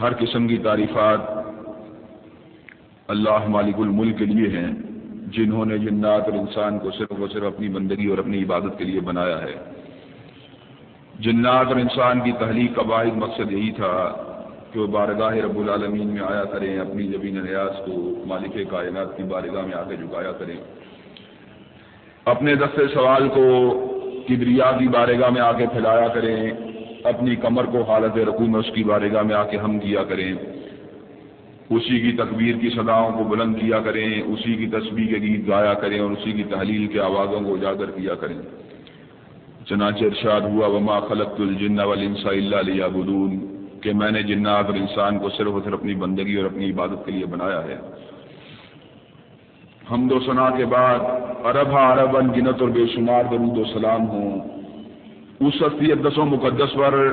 ہر قسم کی تعریفات اللہ مالک الملک کے لیے ہیں، جنہوں نے جنات اور انسان کو صرف و صرف اپنی بندگی اور اپنی عبادت کے لیے بنایا ہے۔ جنات اور انسان کی تحلیق کا واحد مقصد یہی تھا کہ وہ بارگاہ رب العالمین میں آیا کریں، اپنی زبین ریاض کو مالک کائنات کی بارگاہ میں آ کے جھکایا کریں۔ اپنے دست سوال کو کبریا کی بارگاہ میں آ کے پھیلایا کریں۔ اپنی کمر کو حالت رقو میں اس کی بارگاہ میں آ کے ہم کیا کریں۔ اسی کی تکبیر کی صداؤں کو بلند کیا کریں، اسی کی تسبیح کے گیت گایا کریں اور اسی کی تحلیل کے آوازوں کو اجاگر کیا کریں۔ چنانچہ ارشاد ہوا، وما خلق الجن والانس الا ليعبدون، کہ میں نے جنات اور انسان کو صرف اور صرف اپنی بندگی اور اپنی عبادت کے لیے بنایا ہے۔ ہم دو سنا کے بعد عرب عرب ان گنت اور بے شمار درود و سلام ہوں۔ اس ہستی اقدس و مقدس پر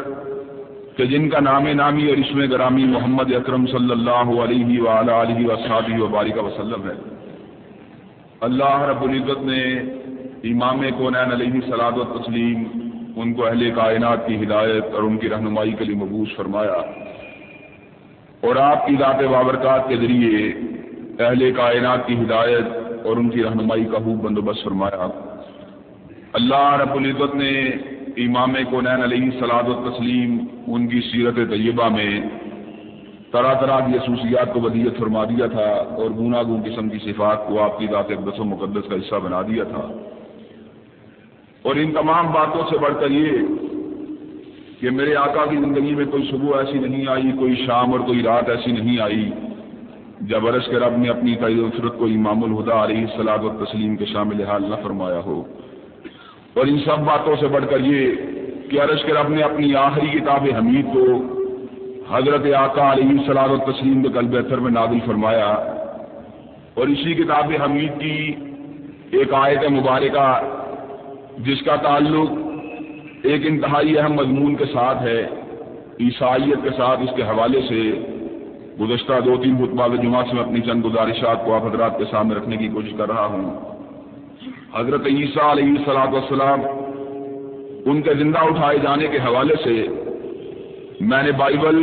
کہ جن کا نام نامی اور اسم گرامی محمد اکرم صلی اللہ علیہ وآلہ علیہ وصحابہ وبارک وسلم ہے۔ اللہ رب العزت نے امام کونین علیہ سلاد و تسلیم ان کو اہل کائنات کی ہدایت اور ان کی رہنمائی کے لیے مبوس فرمایا۔ اور آپ کی ذات بابرکات کے ذریعے اہل کائنات کی ہدایت اور ان کی رہنمائی کا خوب بندوبست فرمایا۔ اللہ رب العزت نے امام کونین علیہ سلاد و تسلیم ان کی سیرت طیبہ میں طرح طرح کی خصوصیات کو ودیت فرما دیا تھا اور گنا قسم کی صفات کو آپ کی ذات اقدس و مقدس کا حصہ بنا دیا تھا۔ اور ان تمام باتوں سے بڑھ کر یہ کہ میرے آقا کی زندگی میں کوئی صبح ایسی نہیں آئی، کوئی شام اور کوئی رات ایسی نہیں آئی جب عرض کے رب نے اپنی قید وفرت کو امام الہدا علیہ سلاد و تسلیم کے شامل حال نہ فرمایا ہو۔ اور ان سب باتوں سے بڑھ کر یہ کہ عرض کے رب نے اپنی آخری کتاب حمید کو حضرت آقا علیہ سلاد و تسلیم کے قلب اثر میں نادل فرمایا اور اسی کتاب حمید کی ایک آیت مبارکہ جس کا تعلق ایک انتہائی اہم مضمون کے ساتھ ہے، عیسائیت کے ساتھ اس کے حوالے سے گزشتہ دو تین خطبہ جمعہ سے میں اپنی چند گزارشات کو آپ حضرات کے سامنے رکھنے کی کوشش کر رہا ہوں۔ حضرت عیسیٰ علیہ السلاط والسلام ان کے زندہ اٹھائے جانے کے حوالے سے میں نے بائبل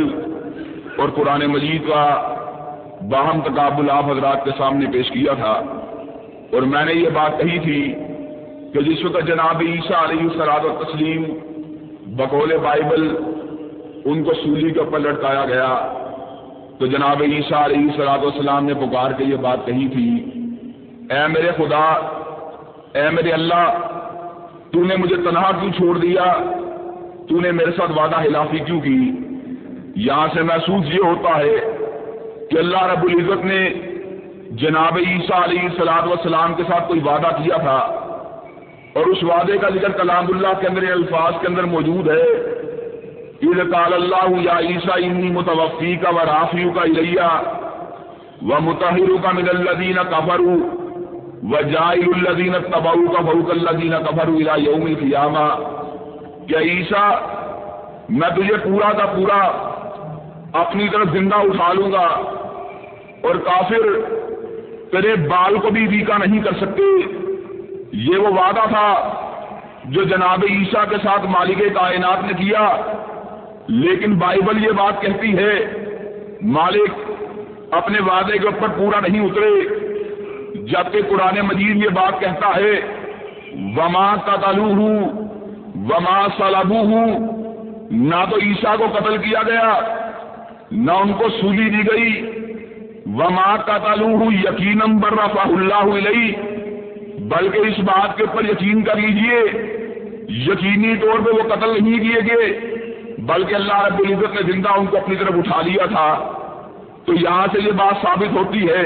اور قرآن مجید کا باہم تقابل آپ حضرات کے سامنے پیش کیا تھا اور میں نے یہ بات کہی تھی کہ جس وقت جناب عیسیٰ علیہ السلاد و تسلیم بقول بائبل ان کو سولی کے اوپر لٹکایا گیا، تو جناب عیسیٰ علیہ السلاد والسلام نے پکار کے یہ بات کہی تھی، اے میرے خدا اے میرے اللہ، تو نے مجھے تنہا کیوں چھوڑ دیا؟ تو نے میرے ساتھ وعدہ خلافی کیوں کی؟ یہاں سے محسوس یہ ہوتا ہے کہ اللہ رب العزت نے جناب عیسیٰ علیہ السلاد والسلام کے ساتھ کوئی وعدہ کیا تھا، اور اس وعدے کا ذکر کلام اللہ کے اندر الفاظ کے اندر موجود ہے۔ قال اللہ یا عیسیٰ انی متوفی کا و رافیو کا الیا و متحر کا من الدین کفر و جائل الدین تباؤ کا بروک الدین کفر الا یوم القیامہ۔ کیا عیسیٰ، میں تجھے پورا کا پورا اپنی طرف زندہ اٹھا لوں گا اور کافر تیرے بال کو بھی بیکا نہیں کر سکتے۔ یہ وہ وعدہ تھا جو جناب عیسیٰ کے ساتھ مالک کائنات نے کیا۔ لیکن بائبل یہ بات کہتی ہے، مالک اپنے وعدے کے اوپر پورا نہیں اترے۔ جبکہ قرآن مجید یہ بات کہتا ہے، وما قتلو ہوں وما سلبو ہوں نہ تو عیسیٰ کو قتل کیا گیا، نہ ان کو سولی دی گئی۔ وما قتلو ہوں یقینم برفا اللہ علیہ بلکہ اس بات کے اوپر یقین کر لیجیے، یقینی طور پہ وہ قتل نہیں کیے گئے، بلکہ اللہ رب العزت نے زندہ ان کو اپنی طرف اٹھا لیا تھا۔ تو یہاں سے یہ بات ثابت ہوتی ہے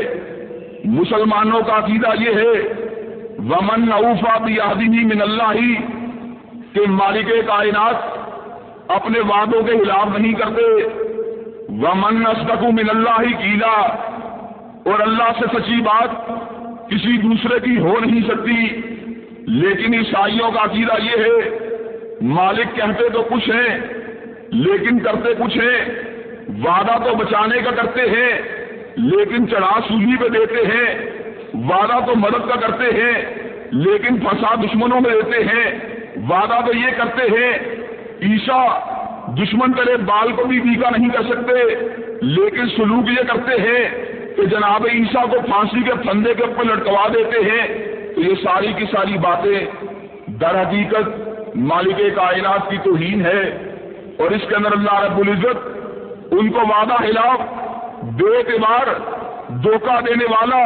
مسلمانوں کا عقیدہ یہ ہے، ومن اوفا بھی من اللہ ہی کہ مالک کائنات اپنے وعدوں کے خلاف نہیں کرتے۔ ومن اسدق من اللہ ہی کیلا اور اللہ سے سچی بات کسی دوسرے کی ہو نہیں سکتی۔ لیکن عیسائیوں کا عقیدہ یہ ہے، مالک کہتے تو کچھ ہیں، لیکن کرتے کچھ ہیں۔ وعدہ تو بچانے کا کرتے ہیں۔ لیکن چڑھا سولی پہ دیتے ہیں، وعدہ تو مدد کا کرتے ہیں، لیکن پھنسا دشمنوں میں دیتے ہیں۔ وعدہ تو یہ کرتے ہیں عیشا دشمن تیرے بال کو بھی بیکا نہیں کر سکتے، لیکن سلوک یہ کرتے ہیں کہ جناب عیسیٰ کو پھانسی کے پھندے کے اوپر لٹکوا دیتے ہیں۔ تو یہ ساری کی ساری باتیں در حقیقت مالک کائنات کی توہین ہے۔ اور اس کے اندر اللہ رب العزت ان کو وعدہ خلاف بے اعتبار دھوکہ دینے والا،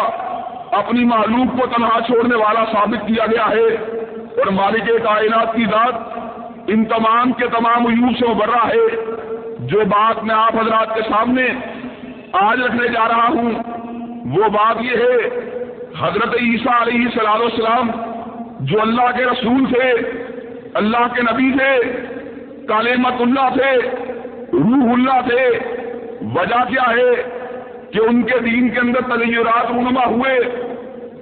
اپنی معلوم کو تنہا چھوڑنے والا ثابت کیا گیا ہے۔ اور مالک کائنات کی ذات ان تمام کے تمام عیوب سے ابھرا ہے۔ جو بات میں آپ حضرات کے سامنے آج رکھنے جا رہا ہوں، وہ بات یہ ہے، حضرت عیسیٰ علیہ صلاح السلام جو اللہ کے رسول تھے، اللہ کے نبی تھے کالمت اللہ تھے، روح اللہ تھے وجہ کیا ہے کہ ان کے دین کے اندر تغیرات رونما ہوئے؟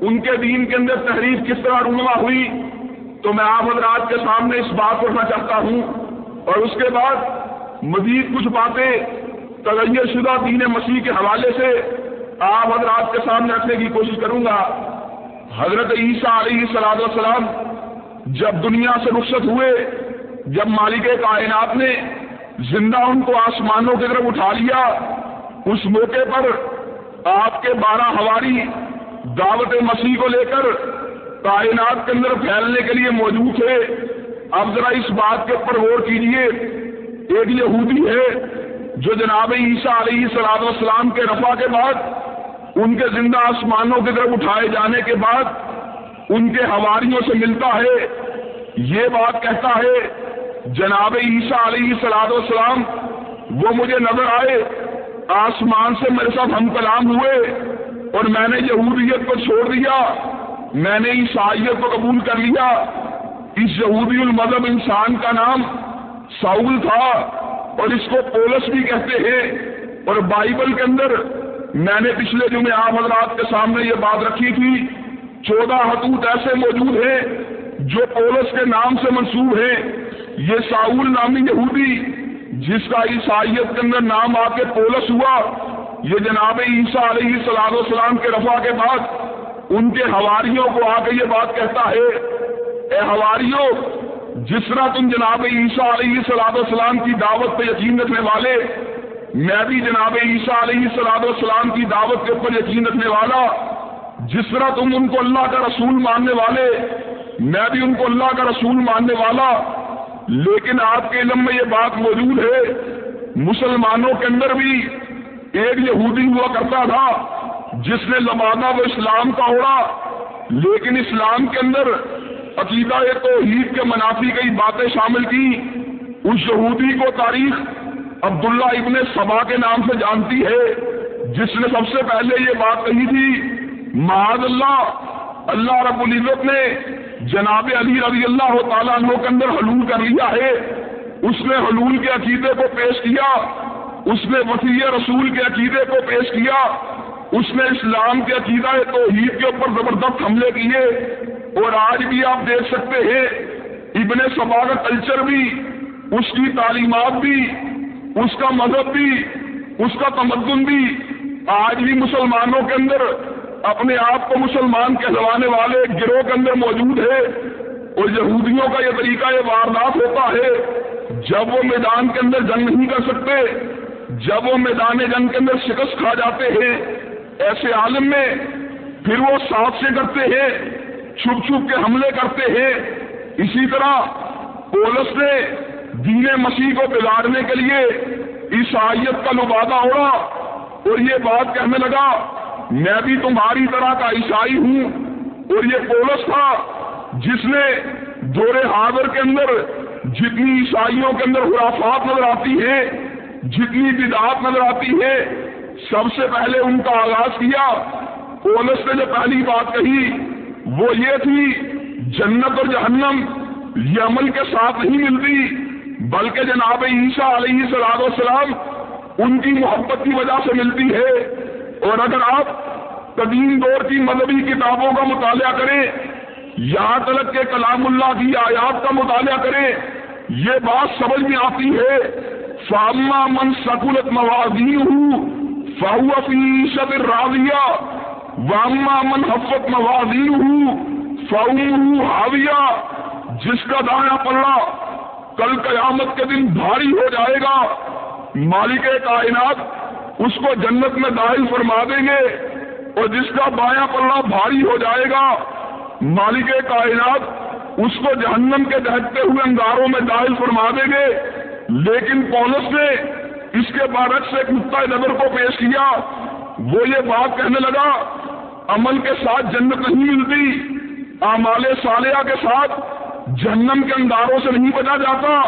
ان کے دین کے اندر تحریف کس طرح رونما ہوئی؟ تو میں آپ حضرات کے سامنے اس بات کو رکھنا چاہتا ہوں اور اس کے بعد مزید کچھ باتیں تغیر شدہ دین مسیح کے حوالے سے آپ حضرات کے سامنے رکھنے کی کوشش کروں گا۔ حضرت عیسیٰ علیہ صلاح السلام جب دنیا سے رخصت ہوئے، جب مالک کائنات نے زندہ ان کو آسمانوں کی طرف اٹھا لیا۔ اس موقع پر آپ کے بارہ ہواری دعوت مسیح کو لے کر کائنات کے اندر پھیلنے کے لیے موجود تھے۔ اب ذرا اس بات کے اوپر غور کیجیے ایک یہودی ہے جو جناب عیسیٰ علیہ صلاح والسلام کے رفع کے بعد ان کے زندہ آسمانوں کی طرف اٹھائے جانے کے بعد ان کے ہواریوں سے ملتا ہے۔ یہ بات کہتا ہے جناب عیسیٰ علیہ صلاح والسلام، وہ مجھے نظر آئے، آسمان سے میرے ساتھ ہم کلام ہوئے، اور میں نے یہودیت کو چھوڑ دیا، میں نے عیسائیت کو قبول کر لیا۔ اس یہودی المذہب انسان کا نام ساؤل تھا، اور اس کو پولس بھی کہتے ہیں، اور بائبل کے اندر میں نے پچھلے جمعے آپ حضرات کے سامنے یہ بات رکھی تھی، چودہ حتوت ایسے موجود ہیں جو پولس کے نام سے منسوب ہیں۔ یہ ساؤل نامی یہودی جس کا عیسائیت کے اندر نام آ کے پولس ہوا، یہ جناب عیسیٰ علیہ صلاح السلام کے رفع کے بعد ان کے ہواریوں کو آ کے یہ بات کہتا ہے، اے ہواریوں جس طرح تم جناب عیسیٰ علیہ صلاح السلام کی دعوت پہ یقین رکھنے والے، میں بھی جناب عیسیٰ علیہ صلاح السلام کی دعوت کے اوپر یقین رکھنے والا، جس طرح تم ان کو اللہ کا رسول ماننے والے، میں بھی ان کو اللہ کا رسول ماننے والا لیکن آپ کے علم میں یہ بات موجود ہے، مسلمانوں کے اندر بھی ایک یہودی ہوا کرتا تھا، جس نے زمانہ و اسلام کا اڑا لیکن اسلام کے اندر عقیدہ توحید کے منافی کئی باتیں شامل کی۔ اس یہودی کو تاریخ عبداللہ ابن سبا کے نام سے جانتی ہے، جس نے سب سے پہلے یہ بات کہی تھی، معاذ اللہ اللہ رب العزت نے جناب علی رضی اللہ تعالیٰ عنہ کے اندر حلول کر لیا ہے۔ اس نے حلول کے عقیدے کو پیش کیا۔ اس نے وسیع رسول کے عقیدے کو پیش کیا۔ اس نے اسلام کے عقیدہ توحید کے اوپر زبردست حملے کیے۔ اور آج بھی آپ دیکھ سکتے ہیں، ابن سبا کا کلچر بھی، اس کی تعلیمات بھی، اس کا مذہب بھی، اس کا تمدن بھی آج بھی مسلمانوں کے اندر اپنے آپ کو مسلمان کہلوانے والے گروہ کے اندر موجود ہے اور یہودیوں کا یہ طریقہ یہ واردات ہوتا ہے، جب وہ میدان کے اندر جنگ نہیں کر سکتے، جب وہ میدان جنگ کے اندر شکست کھا جاتے ہیں، ایسے عالم میں پھر وہ ساتھ سے کرتے ہیں، چھپ چھپ کے حملے کرتے ہیں۔ اسی طرح پولس نے دین مسیح کو بگاڑنے کے لیے عیسائیت کا لبادہ اڑا اور یہ بات کہنے لگا میں بھی تمہاری طرح کا عیسائی ہوں اور یہ پولس تھا جس نے دور حاضر کے اندر جتنی عیسائیوں کے اندر خرافات نظر آتی ہے جتنی بدعات نظر آتی ہے سب سے پہلے ان کا آغاز کیا۔ پولس نے جو پہلی بات کہی وہ یہ تھی، جنت اور جہنم یہ عمل کے ساتھ نہیں ملتی، بلکہ جناب عیسیٰ علیہ صلاح السلام ان کی محبت کی وجہ سے ملتی ہے۔ اور اگر آپ قدیم دور کی مذہبی کتابوں کا مطالعہ کریں یہاں تلک کے کلام اللہ کی آیات کا مطالعہ کریں، یہ بات سمجھ میں آتی ہے فاما من سکولت موازی ہوں فاؤ فی راویہ واما من حفت موازی ہوں فاؤ ہاویہ جس کا دایا پلڑا کل قیامت کے دن بھاری ہو جائے گا۔ مالک کائنات اس کو جنت میں داخل فرما دیں گے اور جس کا بایاں پلہ بھاری ہو جائے گا، مالک کائنات اس کو جہنم کے دہتے ہوئے انگاروں میں داخل فرما دیں گے۔ لیکن پولس نے اس کے بارک سے نقطۂ نظر کو پیش کیا۔ وہ یہ بات کہنے لگا، عمل کے ساتھ جنت نہیں ملتی، اعمال صالحہ کے ساتھ جہنم کے انداروں سے نہیں بچا جاتا،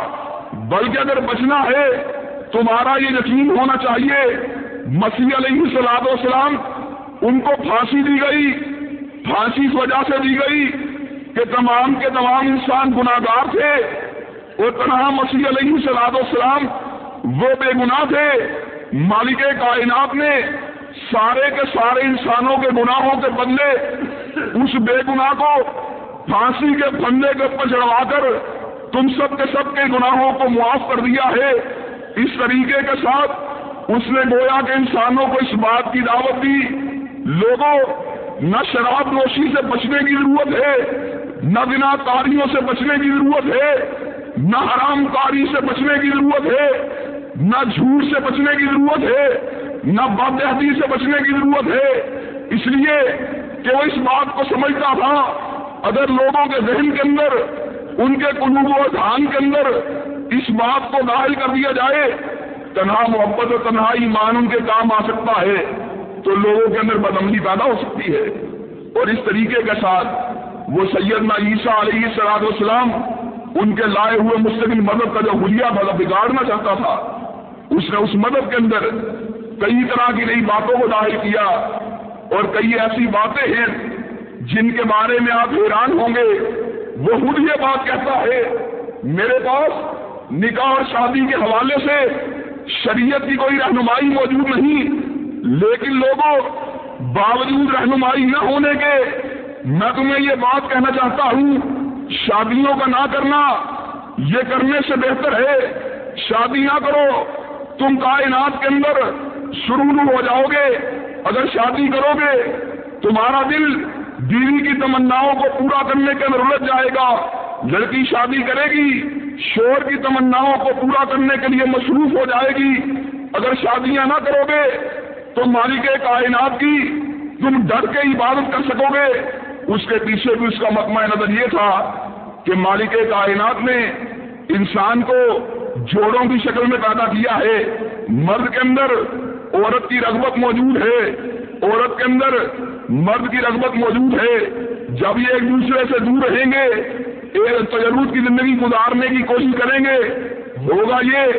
بلکہ اگر بچنا ہے، تمہارا یہ یقین ہونا چاہیے مسیح علیہ سلاد وسلام ان کو پھانسی دی گئی، پھانسی اس وجہ سے دی گئی کہ تمام کے تمام انسان گناگار تھے اور تنہا مسیح علیہ سلاد وسلام وہ بے گناہ تھے۔ مالک کائنات نے سارے کے سارے انسانوں کے گناہوں کے بدلے اس بے گناہ کو پھانسی کے پھندے کے اوپر چڑھوا کر تم سب کے سب کے گناہوں کو معاف کر دیا ہے۔ اس طریقے کے ساتھ اس نے گویا کے انسانوں کو اس بات کی دعوت دی، لوگوں، نہ شراب نوشی سے بچنے کی ضرورت ہے، نہ بنا کاریوں سے بچنے کی ضرورت ہے، نہ حرام کاری سے بچنے کی ضرورت ہے، نہ جھوٹ سے بچنے کی ضرورت ہے، نہ بادی سے بچنے کی ضرورت ہے۔ اس لیے کہ وہ اس بات کو سمجھتا تھا، اگر لوگوں کے ذہن کے اندر، ان کے قلوب و دھان کے اندر اس بات کو داخل کر دیا جائے تنہا محبت اور تنہا ایمان ان کے کام آ سکتا ہے، تو لوگوں کے اندر بدمنی پیدا ہو سکتی ہے۔ اور اس طریقے کے ساتھ وہ سیدنا عیسیٰ علیہ سلاد والسلام ان کے لائے ہوئے مستقل مدد کا جو حلیہ تھا بگاڑنا چاہتا تھا، اس نے اس مدد کے اندر کئی طرح کی نئی باتوں کو ظاہر کیا۔ اور کئی ایسی باتیں ہیں جن کے بارے میں آپ حیران ہوں گے۔ وہ خود یہ بات کہتا ہے، میرے پاس نکاح اور شادی کے حوالے سے شریعت کی کوئی رہنمائی موجود نہیں، لیکن لوگوں، باوجود رہنمائی نہ ہونے کے، میں تمہیں یہ بات کہنا چاہتا ہوں، شادیوں کا نہ کرنا، یہ کرنے سے بہتر ہے شادی نہ کرو، تم کائنات کے اندر شروع ہو جاؤ گے، اگر شادی کرو گے، تمہارا دل بیوی کی تمناؤں کو پورا کرنے کے اندر الجھ جائے گا۔ لڑکی شادی کرے گی، شور کی تمناؤں کو پورا کرنے کے لیے مصروف ہو جائے گی۔ اگر شادیاں نہ کرو گے، تو مالک کائنات کی تم ڈر کے عبادت کر سکو گے۔ اس کے پیچھے بھی اس کا مکمہ نظر یہ تھا کہ مالک کائنات نے انسان کو جوڑوں کی شکل میں پیدا کیا ہے۔ مرد کے اندر عورت کی رغبت موجود ہے۔ عورت کے اندر مرد کی رغبت موجود ہے۔ جب یہ ایک دوسرے سے دور رہیں گے ایک تجرب کی زندگی گزارنے کی کوشش کریں گے۔ ہوگا یہ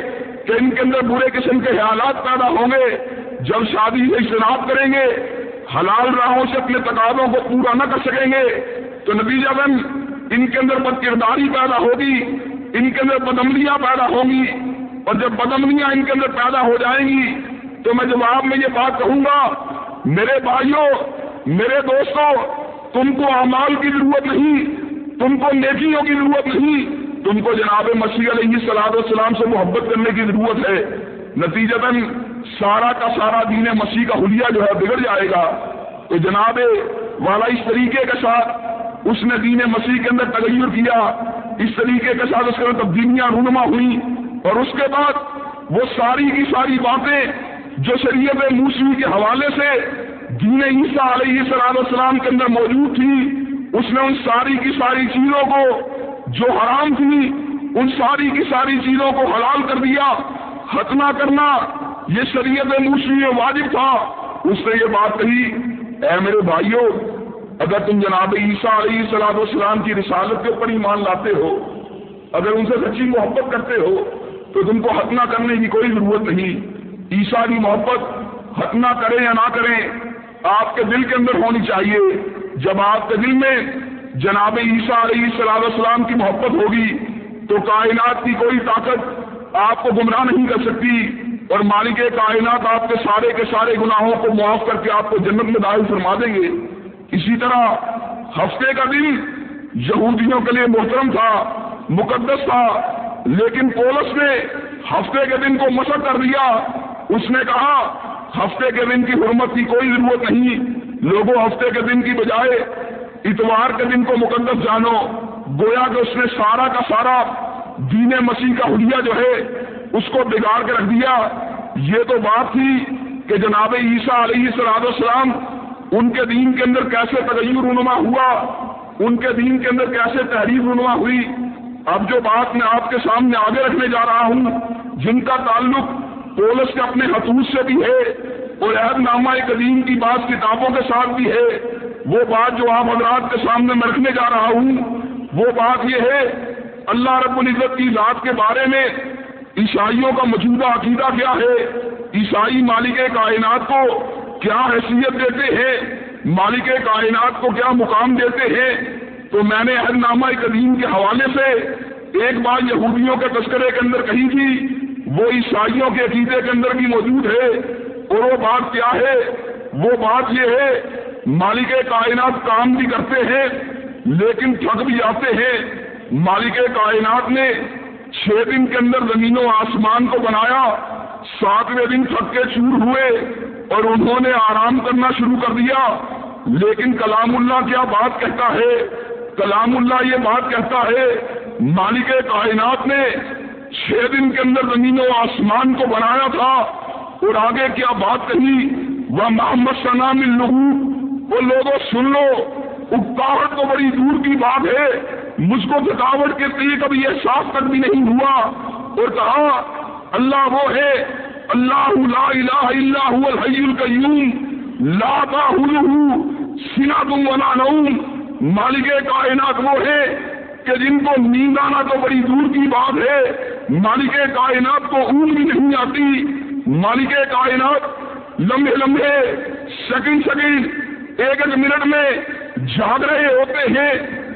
کہ ان کے اندر برے قسم کے خیالات پیدا ہوں گے۔ جب شادی سے اجتناب کریں گے، حلال راہوں سے اپنے تقاضوں کو پورا نہ کر سکیں گے، تو نتیجہ بن ان کے اندر بد کرداری پیدا ہوگی، ان کے اندر بدملیاں پیدا ہوں گی۔ اور جب بدملیاں ان کے اندر پیدا ہو جائیں گی، تو میں جواب میں یہ بات کہوں گا، میرے بھائیوں، میرے دوستوں، تم کو اعمال کی ضرورت نہیں۔ تم کو نیکیوں کی ضرورت نہیں تم کو جناب مسیح علیہ سلاد والسلام سے محبت کرنے کی ضرورت ہے۔ نتیجتاً سارا کا سارا دین مسیح کا حلیہ جو ہے بگڑ جائے گا۔ تو جناب والا اس طریقے کے ساتھ اس نے دین مسیح کے اندر تغیر کیا۔ اس طریقے کے ساتھ اس کے اندر تبدیلیاں رونما ہوئی اور اس کے بعد وہ ساری کی ساری باتیں جو شریعت موسوی کے حوالے سے دین عیسیٰ علیہ صلاح السلام کے اندر موجود تھی اس نے ان ساری کی ساری چیزوں کو جو حرام تھی، ان ساری کی ساری چیزوں کو حلال کر دیا ختمہ کرنا، یہ شریعت موسوی میں واجب تھا۔ اس نے یہ بات کہی، اے میرے بھائیوں اگر تم جناب عیسیٰ علیہ صلاح السلام کی رسالت کے اوپر ہی مان لاتے ہو، اگر ان سے سچی محبت کرتے ہو، تو تم کو ختمہ کرنے کی کوئی ضرورت نہیں۔ عیسیٰ کی محبت ختمہ کریں یا نہ کریں آپ کے دل کے اندر ہونی چاہیے جب آپ کے دل میں جناب عیسیٰ علیہ صلاح السلام کی محبت ہوگی تو کائنات کی کوئی طاقت آپ کو گمراہ نہیں کر سکتی اور مالک کائنات آپ کے سارے کے سارے گناہوں کو معاف کر کے آپ کو جنت میں داخل فرما دیں گے۔ اسی طرح ہفتے کا دن یہودیوں کے لیے محترم تھا، مقدس تھا، لیکن پولس نے ہفتے کے دن کو مسق کر دیا۔ اس نے کہا ہفتے کے دن کی حرمت کی کوئی ضرورت نہیں۔ لوگوں، ہفتے کے دن کی بجائے اتوار کے دن کو مقدس جانو۔ گویا کہ اس نے سارا کا سارا دین مسیح کا حلیہ جو ہے، اس کو بگاڑ کے رکھ دیا۔ یہ تو بات تھی کہ جناب عیسیٰ علیہ سلاد السلام ان کے دین کے اندر کیسے تغیر رونما ہوا، ان کے دین کے اندر کیسے تحریر رونما ہوئی۔ اب جو بات میں آپ کے سامنے آگے رکھنے جا رہا ہوں، جن کا تعلق پولس کے اپنے حتوث سے بھی ہے اور عہد نامہ قدیم کی بعض کتابوں کے ساتھ بھی ہے۔ وہ بات جو آپ حضرات کے سامنے میں رکھنے جا رہا ہوں، وہ بات یہ ہے، اللہ رب العزت کی ذات کے بارے میں عیسائیوں کا موجودہ عقیدہ کیا ہے؟ عیسائی مالک کائنات کو کیا حیثیت دیتے ہیں؟ مالک کائنات کو کیا مقام دیتے ہیں؟ تو میں نے عہد نامہ قدیم کے حوالے سے ایک بار یہودیوں کے تذکرے کے اندر کہی تھی وہ عیسائیوں کے عقیدے کے اندر بھی موجود ہے اور وہ بات کیا ہے؟ وہ بات یہ ہے، مالک کائنات کام بھی کرتے ہیں، لیکن تھک بھی جاتے ہیں۔ مالک کائنات نے چھ دن کے اندر زمین و آسمان کو بنایا، ساتویں دن تھک کے چور ہوئے اور انہوں نے آرام کرنا شروع کر دیا۔ لیکن کلام اللہ کیا بات کہتا ہے؟ کلام اللہ یہ بات کہتا ہے، مالک کائنات نے چھ دن کے اندر زمین و آسمان کو بنایا تھا اور آگے کیا بات کہی؟ وہ محمد سنام الہو وہ لوگوں، سن لو اکاوٹ تو بڑی دور کی بات ہے۔ مجھ کو تھکاوٹ کے لیے کبھی احساس تک بھی نہیں ہوا۔ اور کہا، اللہ وہ ہے، اللہ لا الہ الا هو الحی القیوم، لا تاخذه سنۃ ولا نوم، مالک کائنات وہ ہے۔ کہ جن کو نیند آنا تو بڑی دور کی بات ہے، مالک کائنات کو اون بھی نہیں آتی۔ مالک کائنات لمبے لمبے سیکنڈ سیکنڈ ایک ایک منٹ میں جاگ رہے ہوتے ہیں۔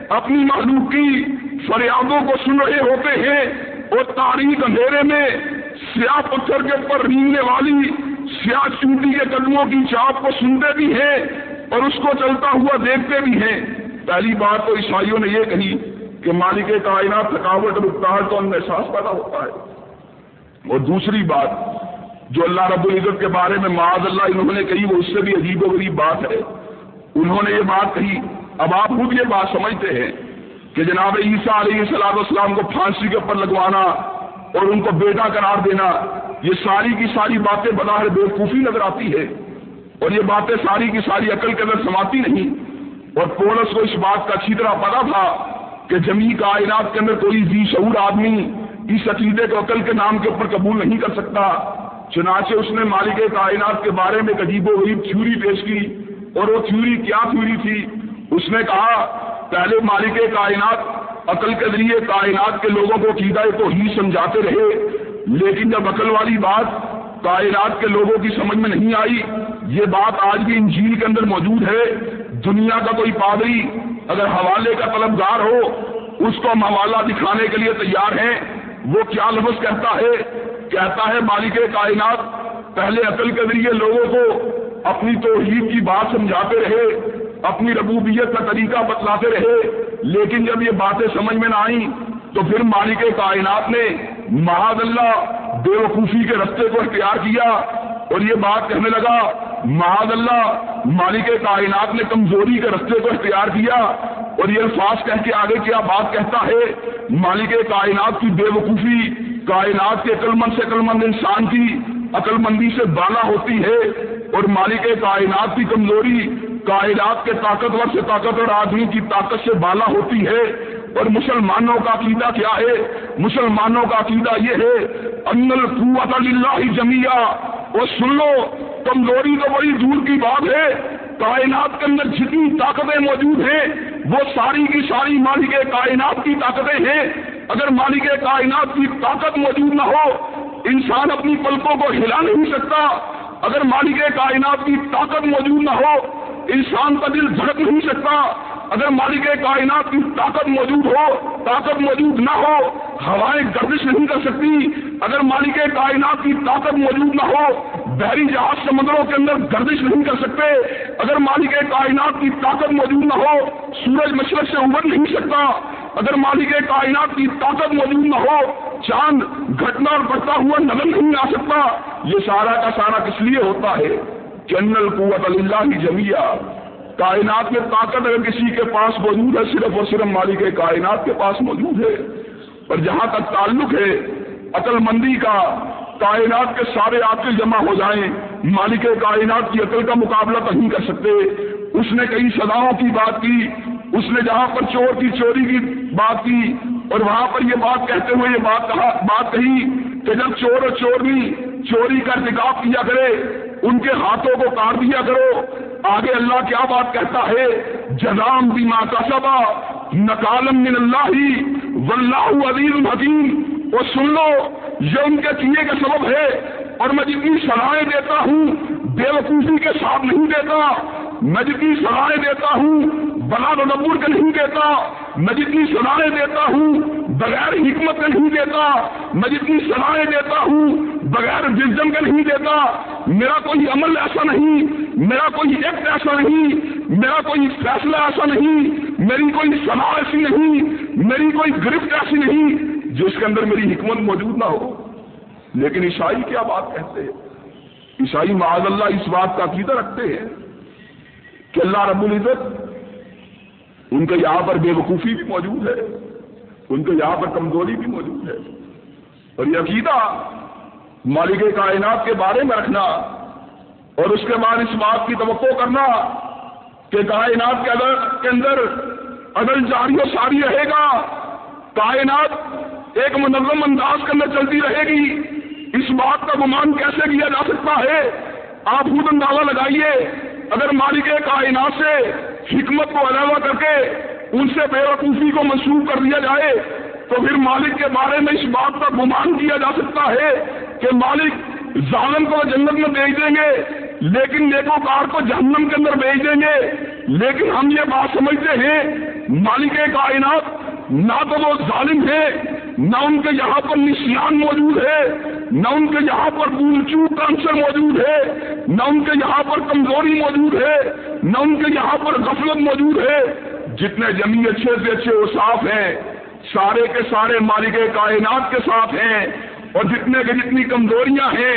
اپنی معلوم کی فریادوں کو سن رہے ہوتے ہیں۔ اور تاریخ اندھیرے میں سیاہ پتھر کے اوپر رینگنے والی، سیاہ چونٹی کے قدموں کی چاپ کو سنتے بھی ہیں اور اس کو چلتا ہوا دیکھتے بھی ہیں۔ پہلی بات تو عیسائیوں نے یہ کہی کہ مالک کائنات تھکاوٹ اور تو ان میں احساس پیدا ہوتا ہے۔ اور دوسری بات جو اللہ رب العزت کے بارے میں معاذ اللہ انہوں نے کہی، وہ اس سے بھی عجیب و غریب بات ہے۔ انہوں نے یہ بات کہی۔ اب آپ خود یہ بات سمجھتے ہیں کہ جناب عیسیٰ علیہ السلام السلام کو پھانسی کے اوپر لگوانا اور ان کو بیٹا قرار دینا، یہ ساری کی ساری باتیں بظاہر بےوقوفی نظر آتی ہے اور یہ باتیں ساری کی ساری عقل کے اندر سماتی نہیں۔ اور پولس کو اس بات کا اچھی طرح پتا تھا کہ جمی کائنات کے اندر کوئی بھی شعور آدمی اس عقیدے کو عقل کے نام کے اوپر قبول نہیں کر سکتا۔ چنانچہ اس نے مالک کائنات کے بارے میں عجیب و غریب تھیوری پیش کی اور وہ تھیوری کیا تھیوری تھی؟ اس نے کہا، پہلے مالک کائنات عقل کے ذریعے کائنات کے لوگوں کو قیدا تو ہی سمجھاتے رہے، لیکن جب عقل والی بات کائنات کے لوگوں کی سمجھ میں نہیں آئی، یہ بات آج بھی انجیل کے اندر موجود ہے۔ دنیا کا کوئی پادری اگر حوالے کا طلبگار ہو، اس کو ہم حوالہ دکھانے کے لیے تیار ہیں۔ وہ کیا لفظ کہتا ہے؟ کہتا ہے، مالک کائنات پہلے عقل کے ذریعے لوگوں کو اپنی توحید کی بات سمجھاتے رہے، اپنی ربوبیت کا طریقہ بتلاتے رہے۔ لیکن جب یہ باتیں سمجھ میں نہ آئیں، تو پھر مالک کائنات نے محاذ اللہ بے وقوفی کے رستے کو اختیار کیا اور یہ بات کہنے لگا محاذ اللہ، مالک کائنات نے کمزوری کے رستے کو اختیار کیا اور یہ الفاظ کہہ کے آگے کیا بات کہتا ہے، مالک کائنات کی بے وقوفی، کائنات کے عقل مند سے عقل مند انسان کی عقل مندی سے بالا ہوتی ہے اور مالک کائنات کی کمزوری کائنات کے طاقتور سے طاقتور آدمی کی طاقت سے بالا ہوتی ہے۔ اور مسلمانوں کا عقیدہ کیا ہے؟ مسلمانوں کا عقیدہ یہ ہے انل قوت اللہ جمیا وہ سن لو، کمزوری تو بڑی دور کی بات ہے۔ کائنات کے اندر جتنی طاقتیں موجود ہیں، وہ ساری کی ساری مالک کائنات کی طاقتیں ہیں۔ اگر مالک کائنات کی طاقت موجود نہ ہو، انسان اپنی پلکوں کو ہلا نہیں سکتا۔ اگر مالک کائنات کی طاقت موجود نہ ہو انسان کا دل دھڑک نہیں سکتا۔ اگر مالک کائنات کی طاقت موجود ہو، طاقت موجود نہ ہو، ہوائیں گردش نہیں کر سکتی۔ اگر مالک کائنات کی طاقت موجود نہ ہو، بحری جہاز سمندروں کے اندر گردش نہیں کر سکتے۔ اگر مالک کائنات کی طاقت موجود نہ ہو، سورج مشرق سے ابھر نہیں سکتا۔ اگر مالک کائنات کی طاقت موجود نہ ہو، چاند گھٹنا اور بڑھتا ہوا نظر نہیں آ سکتا۔ یہ سارا کا سارا کس لیے ہوتا ہے؟ جنرل قوت اللہ جمیا کائنات میں طاقت اگر کسی کے پاس موجود ہے، صرف اور صرف مالک کائنات کے پاس موجود ہے۔ اور جہاں تک تعلق ہے، عقل مندی کا، کائنات کے سارے عقل جمع ہو جائیں، مالک کائنات کی عقل کا مقابلہ تو نہیں کر سکتے۔ اس نے کئی سداؤں کی بات کی، اس نے جہاں پر چور کی چوری کی بات کی، اور وہاں پر یہ بات کہتے ہوئے یہ بات کہا، بات کہی کہ جب چور اور چورنی چوری کا ارتکاب کیا کرے ان کے ہاتھوں کو کاٹ دیا کرو۔ آگے اللہ کیا بات کہتا ہے؟ جزام بھی ماتا سبا نکالم من اللہ ہی ولہ عزیز الحکیم وہ سن لو، یہ ان کے کیے کا سبب ہے۔ اور میں جتنی صلاحیں دیتا ہوں، بے وقوفی کے ساتھ نہیں دیتا۔ میں جتنی دیتا ہوں بلا تدبر کے نہیں دیتا میں جتنی دیتا ہوں، بغیر حکمت کے نہیں دیتا میں جتنی صلاحیں دیتا ہوں، بغیر وزم کے نہیں دیتا۔ میرا کوئی عمل ایسا نہیں، میرا کوئی ایکٹ ایسا نہیں، میرا کوئی فیصلہ ایسا نہیں، میری کوئی صلاح ایسی نہیں، میری کوئی گرفت ایسی نہیں جس کے اندر میری حکمت موجود نہ ہو۔ لیکن عیسائی کیا بات کہتے ہیں؟ عیسائی معاذ اللہ اس بات کا عقیدہ رکھتے ہیں۔ کہ اللہ رب العزت ان کے یہاں پر بے وقوفی بھی موجود ہے، ان کے یہاں پر کمزوری بھی موجود ہے۔ اور یہ عقیدہ مالک کائنات کے بارے میں رکھنا اور اس کے بعد اس بات کی توقع کرنا کہ کائنات کے کے اندر اگر جاری و ساری رہے گا، کائنات ایک منظم انداز کے اندر چلتی رہے گی۔ اس بات کا گمان کیسے کیا جا سکتا ہے؟ آپ خود اندازہ لگائیے۔ اگر مالک کائنات سے حکمت کو علاوہ کر کے ان سے بے وقوفی کو منسوخ کر دیا جائے، تو پھر مالک کے بارے میں اس بات کا گمان کیا جا سکتا ہے کہ مالک ظالم کو جنت میں بھیج دیں گے، لیکن نیکوکار کو جہنم کے اندر بھیج دیں گے۔ لیکن ہم یہ بات سمجھتے ہیں، مالک کائنات نہ تو وہ ظالم ہے نہ ان کے یہاں پر نشان موجود ہے۔ نہ ان کے یہاں پر بول چوک کا موجود ہے، نہ ان کے یہاں پر کمزوری موجود ہے، نہ ان کے یہاں پر غفلت موجود ہے۔ جتنے زمین اچھے سے اچھے وہ صاف ہیں، سارے کے سارے مالک کائنات کے ساتھ ہیں، اور جتنے کے جتنی کمزوریاں ہیں،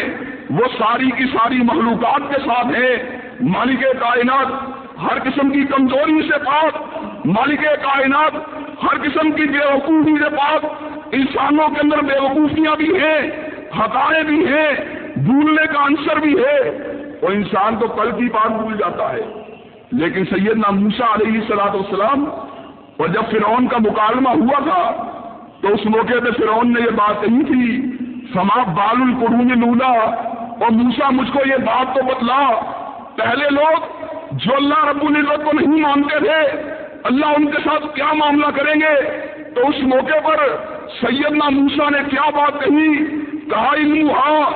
وہ ساری کی ساری مخلوقات کے ساتھ ہیں۔ مالک کائنات ہر قسم کی کمزوری سے پاک، مالک کائنات ہر قسم کی بے وقوفی سے پاک۔ انسانوں کے اندر بے وقوفیاں بھی ہیں۔ حقائیں بھی ہیں، بھولنے کا عنصر بھی ہے، اور انسان تو کل کی بات بھول جاتا ہے۔ لیکن سیدنا موسا علیہ سلاۃ والسلام، اور جب فرعون کا مکالمہ ہوا تھا، تو اس موقع پہ فرعون نے یہ بات کہی تھی سما بال القرون لولا اور موسا مجھ کو یہ بات تو بتلا، پہلے لوگ جو اللہ رب العزت کو نہیں مانتے تھے، اللہ ان کے ساتھ کیا معاملہ کریں گے؟ تو اس موقع پر سیدنا موسا نے کیا بات کہی؟ کہا ہاں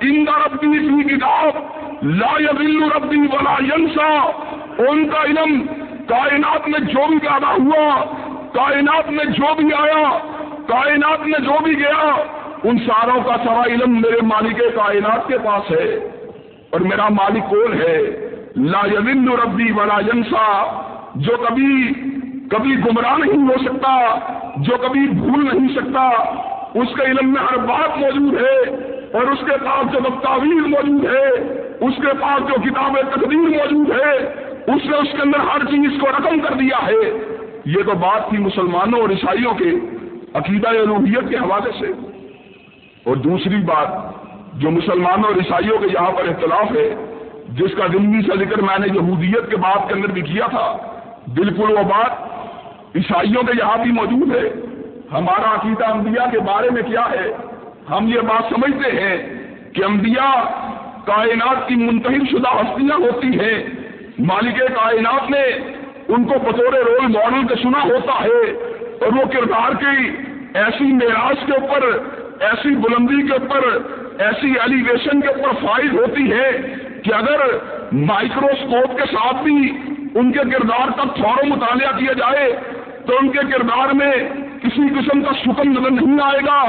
ان ربی کی کتاب لا یل ربی ولا ینسا۔ ان کا علم کائنات میں جو بھی پیدا ہوا، کائنات میں جو بھی آیا، کائنات میں جو بھی گیا، ان ساروں کا سارا علم میرے مالک کائنات کے پاس ہے۔ اور میرا مالک کون ہے؟ لا یل ربی ولا ینسا۔ جو کبھی کبھی گمراہ نہیں ہو سکتا، جو کبھی بھول نہیں سکتا اس کے علم میں ہر بات موجود ہے اور اس کے پاس جو دستاویز موجود ہے، اس کے پاس جو کتاب تقدیر موجود ہے، اس نے اس کے اندر ہر چیز کو رقم کر دیا ہے۔ یہ تو بات تھی مسلمانوں اور عیسائیوں کے عقیدہ الوحیت کے حوالے سے۔ اور دوسری بات جو مسلمانوں اور عیسائیوں کے یہاں پر اختلاف ہے، جس کا زندگی سے ذکر میں نے یہودیت کے بات کے اندر بھی کیا تھا، بالکل وہ بات عیسائیوں کے یہاں بھی موجود ہے۔ ہمارا عقیدہ انبیاء کے بارے میں کیا ہے؟ ہم یہ بات سمجھتے ہیں کہ انبیاء کائنات کی منتخب شدہ ہستیاں ہوتی ہیں۔ مالک کائنات نے ان کو بطور رول ماڈل کے سنا ہوتا ہے اور وہ کردار کی ایسی معراج کے اوپر، ایسی بلندی کے اوپر، ایسی ایلیویشن کے اوپر فائد ہوتی ہے کہ اگر مائکروسکوپ کے ساتھ بھی ان کے کردار کا تھوڑا مطالعہ کیا جائے، تو ان کے کردار میں کسی قسم کا سکم نظر نہیں آئے گا۔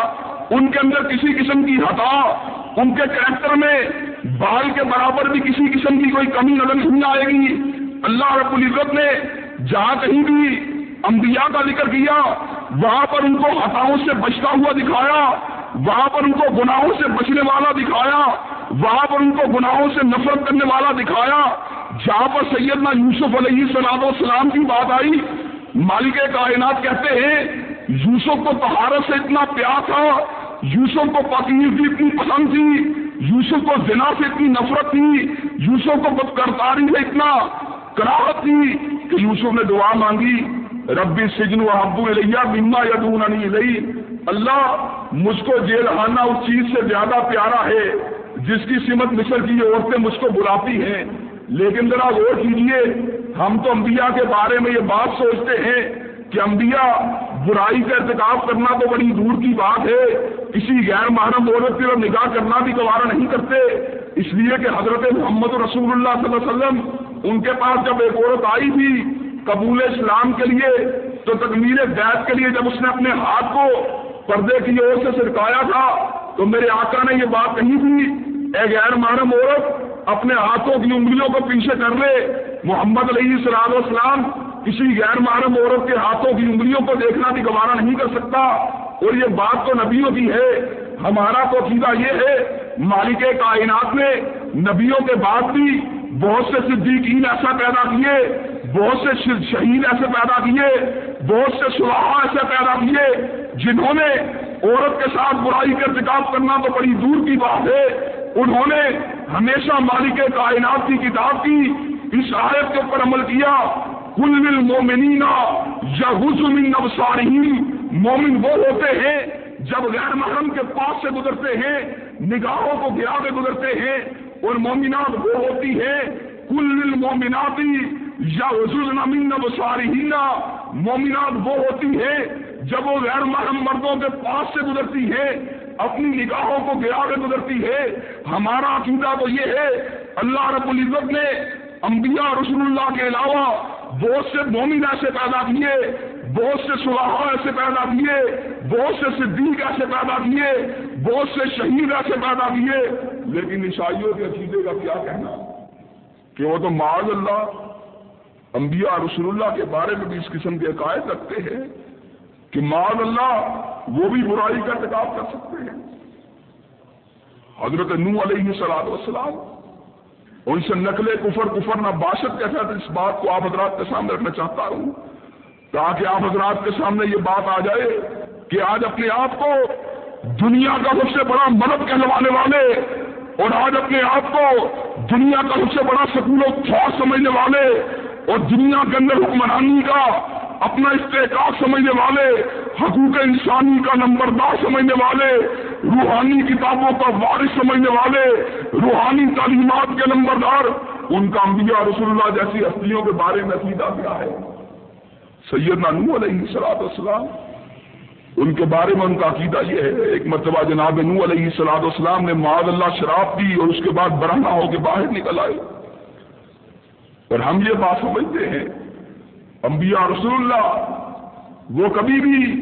ان کے اندر کسی قسم کی ہٹا ان کے کریکٹر میں بال کے برابر بھی کسی قسم کی کوئی کمی نظر نہیں آئے گی۔ اللہ رب العزت نے جہاں کہیں بھی انبیاء کا ذکر کیا، وہاں پر ان کو ہتاؤں سے بچتا ہوا دکھایا، وہاں پر ان کو گناہوں سے بچنے والا دکھایا، وہاں پر ان کو گناہوں سے نفرت کرنے والا دکھایا۔ جہاں پر سیدنا یوسف علیہ سلاد والسلام کی بات آئی، مالک کائنات کہتے ہیں یوسف کو تہارت سے اتنا پیار تھا، یوسف کو پتنی اتنی پسند تھی، یوسف کو زنا سے اتنی نفرت تھی، یوسف کو بدکرداری سے اتنا کراہت تھی کہ یوسف نے دعا مانگی، ربی سجن و حبو لیا مما یا دونوں نہیں اللہ، مجھ کو جیل آنا اس چیز سے زیادہ پیارا ہے، جس کی سمت مصر کی عورتیں مجھ کو بلاتی ہیں۔ لیکن ذرا غور کیجیے ہم تو انبیاء کے بارے میں یہ بات سوچتے ہیں کہ انبیاء برائی کا ارتکاب کرنا تو بڑی دور کی بات ہے۔ کسی غیر محرم عورت کی طرف نگاہ کرنا بھی گوارا نہیں کرتے۔ اس لیے کہ حضرت محمد رسول اللہ صلی اللہ علیہ وسلم ان کے پاس جب ایک عورت آئی تھی قبول اسلام کے لیے، تو تکمیل بیت کے لیے جب اس نے اپنے ہاتھ کو پردے کی اور سے سرکایا تھا، تو میرے آقا نے یہ بات کہی تھی، اے غیر محرم عورت، اپنے ہاتھوں کی انگلیوں کو پیچھے کر لے۔ محمد علیہ صلاح وسلام کسی غیر محرم عورت کے ہاتھوں کی انگلیوں کو دیکھنا بھی گوارا نہیں کر سکتا اور یہ بات تو نبیوں کی ہے۔ ہمارا تو عقیدہ یہ ہے، مالک کائنات نے نبیوں کے بعد بھی بہت سے صدیقین ایسا پیدا کیے، بہت سے شہید ایسے پیدا کیے، بہت سے سلاح ایسے پیدا کیے جنہوں نے عورت کے ساتھ برائی کا ارتکاب کرنا تو بڑی دور کی بات ہے۔ انہوں نے ہمیشہ مالک کائنات کی کتاب کی اس آیت کے اوپر عمل کیا۔ کل مومنینا یا حسن ابصارہم مومن وہ ہوتے ہیں جب غیر محرم کے پاس سے گزرتے ہیں، نگاہوں کو گرا کے گزرتے ہیں، اور مومنات وہ ہوتی ہے کل مومناتی یا حضول امین مومنات وہ ہوتی ہے جب وہ غیر محرم مردوں کے پاس سے گزرتی ہے اپنی نگاہوں کو گرا کے گزرتی ہے ہمارا عقیدہ تو یہ ہے، اللہ رب العزت نے انبیاء رسول اللہ کے علاوہ بہت سے مومن ایسے پیدا کیے، بہت سے صلاح ایسے پیدا کیے، بہت سے صدیق ایسے پیدا کیے، بہت سے شہید ایسے پیدا کیے۔ لیکن عیسائیوں کے عقیدے کا کیا کہنا؟ کہ وہ تو معاذ اللہ، انبیاء رسول اللہ کے بارے میں بھی اس قسم کے عقائد رکھتے ہیں کہ معاذ اللہ وہ بھی برائی کا ارتکاب کر سکتے ہیں۔ حضرت نو علیہ سلاد وسلام ان سے نقل کفر کفر نہ باشد کے ساتھ اس بات کو آپ حضرات کے سامنے رکھنا چاہتا ہوں۔ تاکہ آپ حضرات کے سامنے یہ بات آ جائے کہ آج اپنے آپ کو دنیا کا سب سے بڑا مدد کہلوانے والے اور آج اپنے آپ کو دنیا کا سب سے بڑا سکول و فوج سمجھنے والے اور دنیا کے اندر حکمرانی کا اپنا استحکاق سمجھنے والے، حقوق انسانی کا نمبردار سمجھنے والے، روحانی کتابوں کا وارث سمجھنے والے، روحانی تعلیمات کے نمبردار، ان کا انبیاء رسول اللہ جیسی ہستیوں کے بارے میں عقیدہ کیا ہے؟ سیدنا نو علیہ سلاد والسلام، ان کے بارے میں ان کا عقیدہ یہ ہے، ایک مرتبہ جناب نو علیہ سلاد والسلام نے معاذ اللہ شراب پی اور اس کے بعد برانا ہو کے باہر نکل آئے۔ اور ہم یہ بات سمجھتے ہیں انبیاء رسول اللہ، وہ کبھی بھی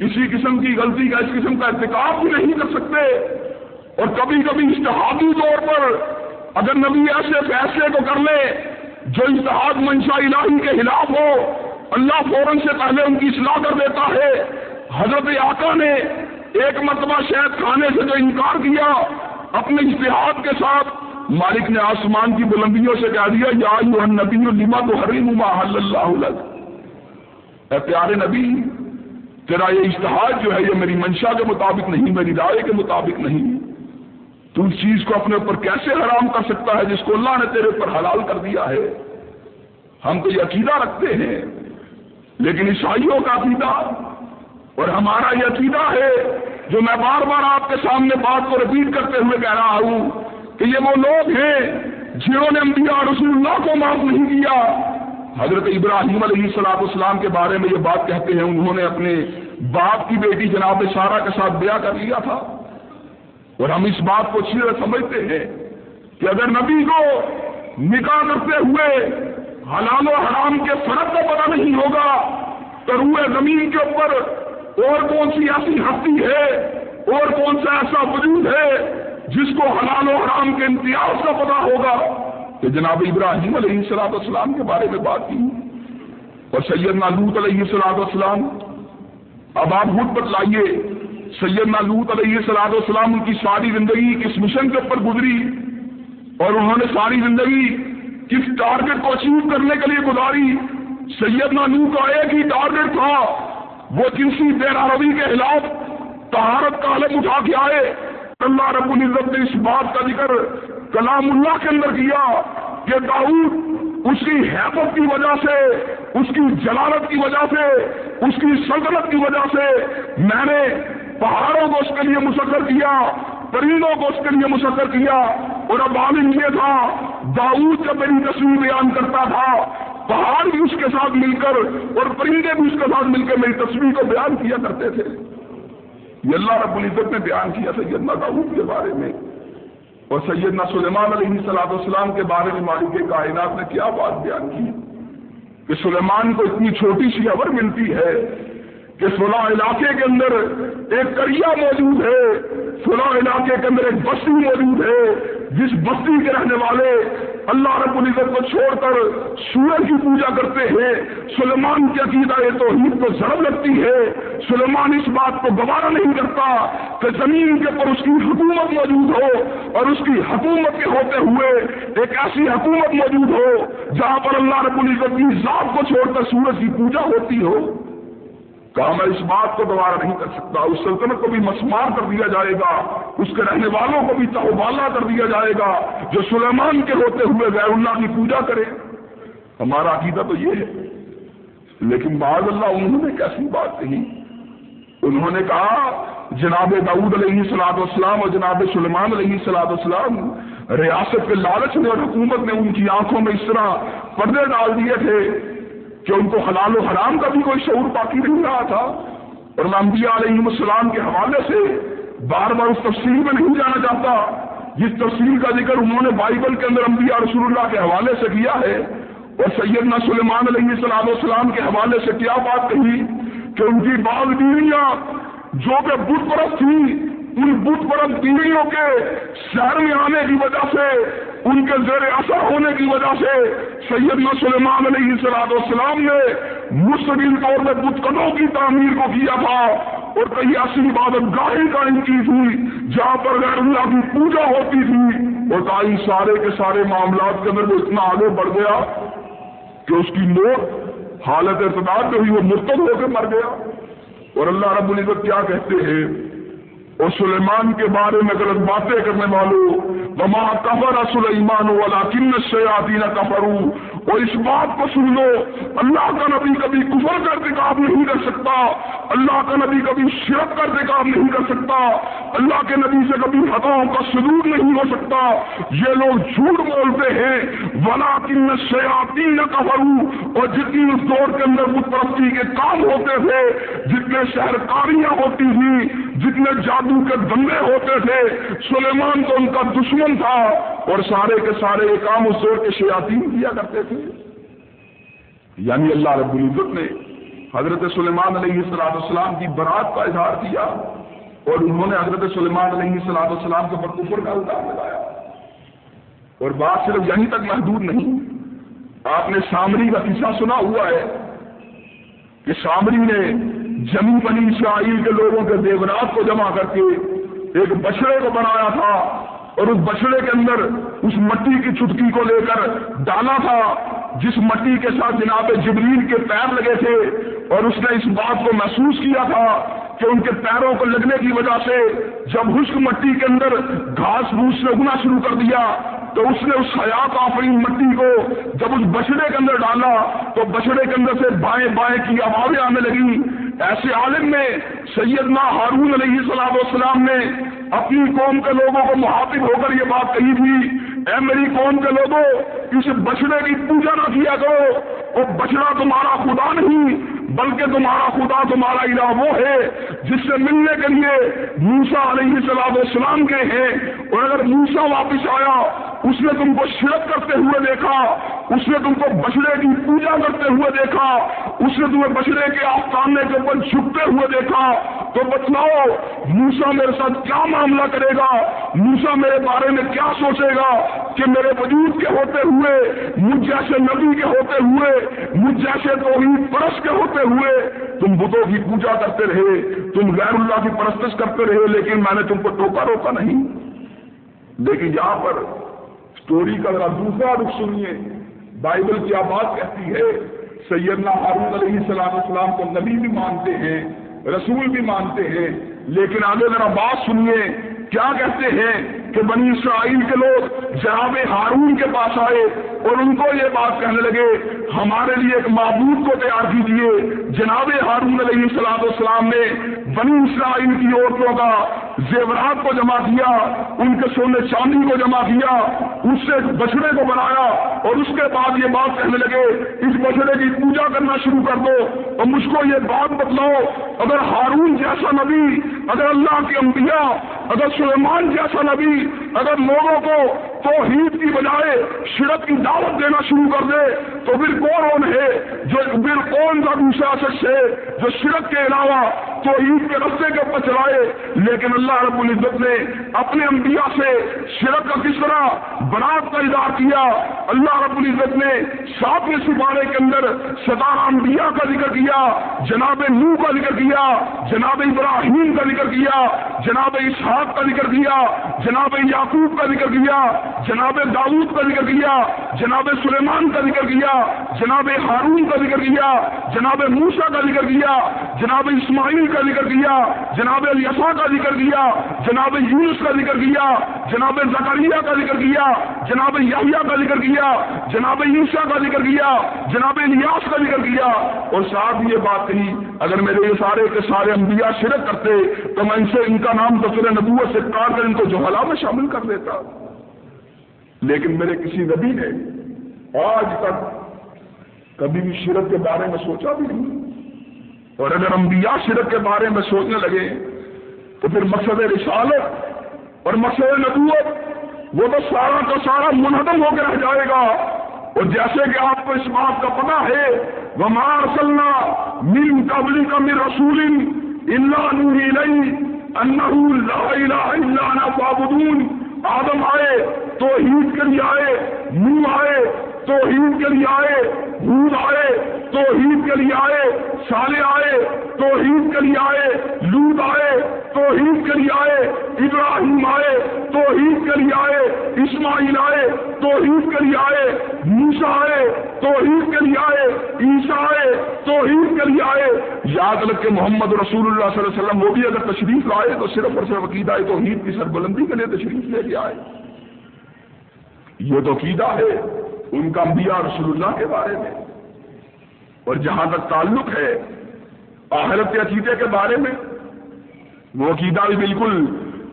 کسی قسم کی غلطی کا اس قسم کا ارتکاب بھی نہیں کر سکتے۔ اور کبھی کبھی اشتہادی طور پر اگر نبی ایسے فیصلے کو کر لے جو اشتہاد منشا الہی کے خلاف ہو، اللہ فوراً سے پہلے ان کی اصلاح کر دیتا ہے۔ حضرت آقا نے ایک مرتبہ شہد کھانے سے جو انکار کیا، اپنے اشتہاد کے ساتھ مالک نے آسمان کی بلندیوں سے کہہ دیا، یا نبی الما تو حریم اللہ اے پیارے نبی، تیرا یہ اشتہاد جو ہے، یہ میری منشا کے مطابق نہیں، میری رائے کے مطابق نہیں۔ تو اس چیز کو اپنے اوپر کیسے حرام کر سکتا ہے جس کو اللہ نے تیرے اوپر حلال کر دیا ہے؟ ہم تو یہ عقیدہ رکھتے ہیں، لیکن عیسائیوں کا عقیدہ اور ہمارا یہ عقیدہ ہے جو میں بار بار آپ کے سامنے بات کو رپیٹ کرتے ہوئے کہہ رہا ہوں کہ یہ وہ لوگ ہیں جنہوں نے انبیاء رسول اللہ کو معاف نہیں کیا۔ حضرت ابراہیم علیہ السلاط اسلام کے بارے میں یہ بات کہتے ہیں، انہوں نے اپنے باپ کی بیٹی جناب سارا کے ساتھ بیاہ کر لیا تھا۔ اور ہم اس بات کو اچھی طرح سمجھتے ہیں کہ اگر نبی کو نکاح کرتے ہوئے حلال و حرام کے فرق کا پتہ نہیں ہوگا، تو روئے زمین کے اوپر اور کون سی ایسی ہستی ہے اور کون سا ایسا وجود ہے جس کو حلال و حرام کے امتیاز کا پتا ہوگا کہ جناب ابراہیم علیہ السلاط والسلام کے بارے میں بات کی۔ اور سید نالوت علیہ السلاط والسلام، اب آپ خود بتلائیے سید نالوت علیہ السلاط والسلام ان کی ساری زندگی کس مشن کے اوپر گزری؟ اور انہوں نے ساری زندگی کس ٹارگیٹ کو اچیو کرنے کے لیے گزاری؟ سید نانو کا ایک ہی ٹارگیٹ تھا، وہ جنسی بے روی کے خلاف تہارت کا علم اٹھا کے آئے۔ اللہ رب العزت نے اس بات کا ذکر کلام اللہ کے اندر کیا کہ داؤد اس کی حیبت کی وجہ سے، اس کی جلالت کی وجہ سے، اس کی سلطنت کی وجہ سے میں نے پہاڑوں کو اس کے لیے مسکر کیا، پرندوں کو اس کے لیے مسکر کیا۔ اور اب عالم یہ تھا، داؤد جب میری تصویر بیان کرتا تھا، پہاڑ بھی اس کے ساتھ مل کر اور پرندے بھی اس کے ساتھ مل کر میری تصویر کو بیان کیا کرتے تھے۔ یہ اللہ رب العزت نے بیان کیا سیدنا داود کے بارے میں اور سیدنا سلیمان علیہ صلاح السلام کے بارے میں مالک کائنات نے کیا بات بیان کی کہ سلیمان کو اتنی چھوٹی سی خبر ملتی ہے کہ فلاں علاقے کے اندر ایک کریا موجود ہے فلاں علاقے کے اندر ایک بستی موجود ہے، جس بستی کے رہنے والے اللہ رب العزت کو چھوڑ کر سورج کی پوجا کرتے ہیں۔ سلمان کی عقیدہ یہ توحید کو ضرب لگتی ہے۔ سلمان اس بات کو گوارا نہیں کرتا کہ زمین کے اوپر اس کی حکومت موجود ہو اور اس کی حکومت کے ہوتے ہوئے ایک ایسی حکومت موجود ہو جہاں پر اللہ رب العزت کی ذات کو چھوڑ کر سورج کی پوجا ہوتی ہو۔ کہا میں اس بات کو دوبارہ نہیں کر سکتا۔ اس سلطنت کو بھی مسمار کر دیا جائے گا۔ اس کے رہنے والوں کو بھی تہوالا کر دیا جائے گا۔ جو سلیمان کے ہوتے ہوئے غیر اللہ کی پوجا کرے، ہمارا عقیدہ تو یہ ہے۔ لیکن بعض اللہ انہوں نے کیسی بات کہی؟ انہوں نے کہا، جناب داود علیہ سلاد والسلام اور جناب سلیمان علیہ سلاد والسلام ریاست کے لالچ نے اور حکومت نے ان کی آنکھوں میں اس طرح پردے ڈال دیے تھے۔ کہ ان کو حلال و حرام کا بھی کوئی شعور باقی نہیں رہا تھا۔ اور میں انبیاء علیہ السلام کے حوالے سے بار بار اس تفصیل میں نہیں جانا چاہتا۔ جس تفصیل کا ذکر انہوں نے بائبل کے اندر انبیاء رسول اللہ کے حوالے سے کیا ہے، اور سیدنا سلیمان علیہ السلام السلام کے حوالے سے کیا بات کہی کہ ان کی بعض بیویاں جو کہ بت پرست تھی ان بت پرست بیویوں کے شہر میں آنے کی وجہ سے ان کے زیر اثر ہونے کی وجہ سے سیدنا سلیمان علیہ السلام السلام نے مستقل طور پہ بت کی تعمیر کو کیا تھا اور کئی ایسی عبادت گاہی قائم کی تھی جہاں پر غیر اللہ کی پوجا ہوتی تھی اور کئی سارے کے سارے معاملات کے اندر وہ اتنا آگے بڑھ گیا کہ اس کی موت حالت ارتداد میں ہوئی وہ مرتب ہو کے مر گیا اور اللہ رب العزت کیا کہتے ہیں؟ اور سلیمان کے بارے میں غلط باتیں کرنے والوں۔ وما کفر سلیمان والا کن شیاتی نہ کفرو اور اس بات کو سن لو، اللہ کا نبی کبھی کفر کر کے کام نہیں کر سکتا، اللہ کا نبی کبھی شرک کر کے کام نہیں کر سکتا، اللہ کے نبی سے کبھی خطاؤں کا سلوک نہیں ہو سکتا۔ یہ لوگ جھوٹ بولتے ہیں ولا کن سیاتی نہ کفرو اور جتنی اس دور کے اندر پرستی کے کام ہوتے تھے، جتنے شہرکاریاں ہوتی تھیں، جتنے جادو کے دنگے ہوتے تھے، سلیمان تو ان کا دشمن تھا۔ اور سارے کے سارے کام اس زور کے شیاتی کیا کرتے تھے۔ تھے۔ یعنی اللہ رب العزت نے حضرت سلیمان علیہ السلام السلام کی برات کا اظہار کیا اور انہوں نے حضرت سلیمان علیہ السلام السلام کے اوپر کفر کا الزام لگایا۔ اور بات صرف یہیں تک محدود نہیں، آپ نے سامری کا قصہ سنا ہوا ہے کہ سامری نے جمی بنی اسرائیل کے لوگوں کے دیورات کو جمع کر کے ایک بچڑے کو بنایا تھا۔ اور اس بچڑے کے اندر اس مٹی کی چٹکی کو لے کر ڈالا تھا، جس مٹی کے ساتھ جناب جبریل کے پیر لگے تھے، اور اس نے اس بات کو محسوس کیا تھا کہ ان کے پیروں کو لگنے کی وجہ سے جب خشک مٹی کے اندر گھاس بھوس نے اگنا شروع کر دیا، تو اس نے اس حیات آفرین مٹی کو جب اس بچڑے کے اندر ڈالا، تو بچڑے کے اندر سے بائیں بائیں کی آوازیں آنے لگی ایسے عالم میں سیدنا ہارون علیہ السلام والسلام نے اپنی قوم کے لوگوں کو محافظ ہو کر یہ بات کہی تھی، اے میری قوم کے لوگوں، اس بچڑے کی پوجا نہ کیا کرو، وہ بچڑا تمہارا خدا نہیں بلکہ تمہارا خدا تمہارا الہ وہ ہے جس سے ملنے کے لیے موسا علیہ السلام السلام کے ہیں۔ اور اگر موسا واپس آیا، اس نے تم کو شرک کرتے ہوئے دیکھا، اس نے تم کو بچڑے کی پوجا کرتے ہوئے دیکھا، اس نے تمہیں بچڑے کے آستانے کے اوپر جھکتے ہوئے دیکھا۔ تو بتلاؤ موسا میرے ساتھ کیا معاملہ کرے گا؟ موسا میرے بارے میں کیا سوچے گا کہ میرے وجود کے ہوتے ہوئے، مجھ جیسے نبی کے ہوتے ہوئے، مجھ جیسے توحید پرس کے ہوتے کرتے ہوئے تم بتوں کی پوجا کرتے رہے، تم غیر اللہ کی پرستش کرتے رہے، لیکن میں نے تم کو ٹوکا روکا نہیں۔ لیکن یہاں پر اسٹوری کا ذرا دوسرا رخ سنیے۔ بائبل کی آباد کہتی ہے، سیدنا ہارون علیہ السلام السلام کو نبی بھی مانتے ہیں، رسول بھی مانتے ہیں، لیکن آگے ذرا بات سنیے۔ کیا کہتے ہیں کہ بنی اسرائیل کے لوگ جناب ہارون کے پاس آئے اور ان کو یہ بات کہنے لگے، ہمارے لیے ایک معبود کو تیار کیجیے جناب ہارون علیہ السلام السلام نے بنی اسرائیل کی عورتوں کا زیورات کو جمع کیا، ان کے سونے چاندی کو جمع کیا، اس سے بچڑے کو بنایا اور اس کے بعد یہ بات کہنے لگے، اس بچڑے کی پوجا کرنا شروع کر دو اور مجھ کو یہ بات بتلاؤ، اگر ہارون جیسا نبی، اگر اللہ کے انبیاء، اگر سلیمان جیسا نبی، اگر لوگوں کو توحید کی بجائے شرک کی دعوت دینا شروع کر دے، تو پھر کون ہے جو پھر کون سا دوسرا شخص ہے، جو شرک کے علاوہ توحید کے رستے کے اوپر چلائے؟ لیکن اللہ رب العزت نے اپنے انبیاء سے شرک کا کس طرح برات کا اظہار کیا؟ اللہ رب العزت نے ساتویں سپارے کے اندر ستارہ انبیاء کا ذکر کیا، جناب نو کا ذکر کیا، جناب ابراہیم کا ذکر کیا، جناب اسحاق کا ذکر کیا، جناب یعقوب کا ذکر کیا جناب داود کا ذکر کیا جناب سلیمان کا ذکر کیا جناب ہارون کا ذکر کیا جناب موسا کا ذکر کیا جناب اسماعیل کا ذکر کیا جناب یسا کا ذکر کیا جناب یونس کا ذکر کیا جناب زکریہ کا ذکر کیا جناب یحییٰ کا ذکر کیا جناب عیسیٰ کا ذکر کیا جناب الیاس کا ذکر کیا اور ساتھ یہ بات کہی اگر میرے یہ سارے کے سارے انبیاء شرک کرتے تو میں ان سے ان کا نام تصور نبوت سے کاٹ کر ان کو جو میں شامل کر دیتا ہوں لیکن میرے کسی نبی نے آج تک کبھی بھی شرک کے بارے میں سوچا بھی نہیں۔ اور اگر انبیاء شرک کے بارے میں سوچنے لگے تو پھر مقصد رسالت اور مقصد نبوت وہ تو سارا کا سارا منہدم ہو کے رہ جائے گا۔ اور جیسے کہ آپ کو اس بات کا پتا ہے وہ مار سلنا مل قبل کا میر رسول اللہ نوری نہیں اللہ بابدون آدم آئے توحید کے لیے آئے منہ آئے تو عید کے لیے آئے دودھ آئے تو عید کے لیے آئے سالے آئے تو عید کے لیے آئے لود آئے تو عید کے لیے آئے، ابراہیم آئے تو عید کے لیے آئے، اسماعیل آئے تو عید کے لیے آئے موسا آئے تو عید کے لیے آئے عیسا آئے تو عید کے لیے آئے۔ یاد رکھ کے محمد رسول اللہ صلی اللہ علیہ وسلم، وہ بھی اگر تشریف لائے تو صرف اور صرف عقیدہ ہے تو کی سربلندی کے لیے تشریف لے کے آئے۔ یہ تو عقیدہ ہے۔ ان کا انبیاء رسول اللہ کے بارے میں۔ اور جہاں تک تعلق ہے آخرت کے عقیدے کے بارے میں، وہ عقیدہ بھی بالکل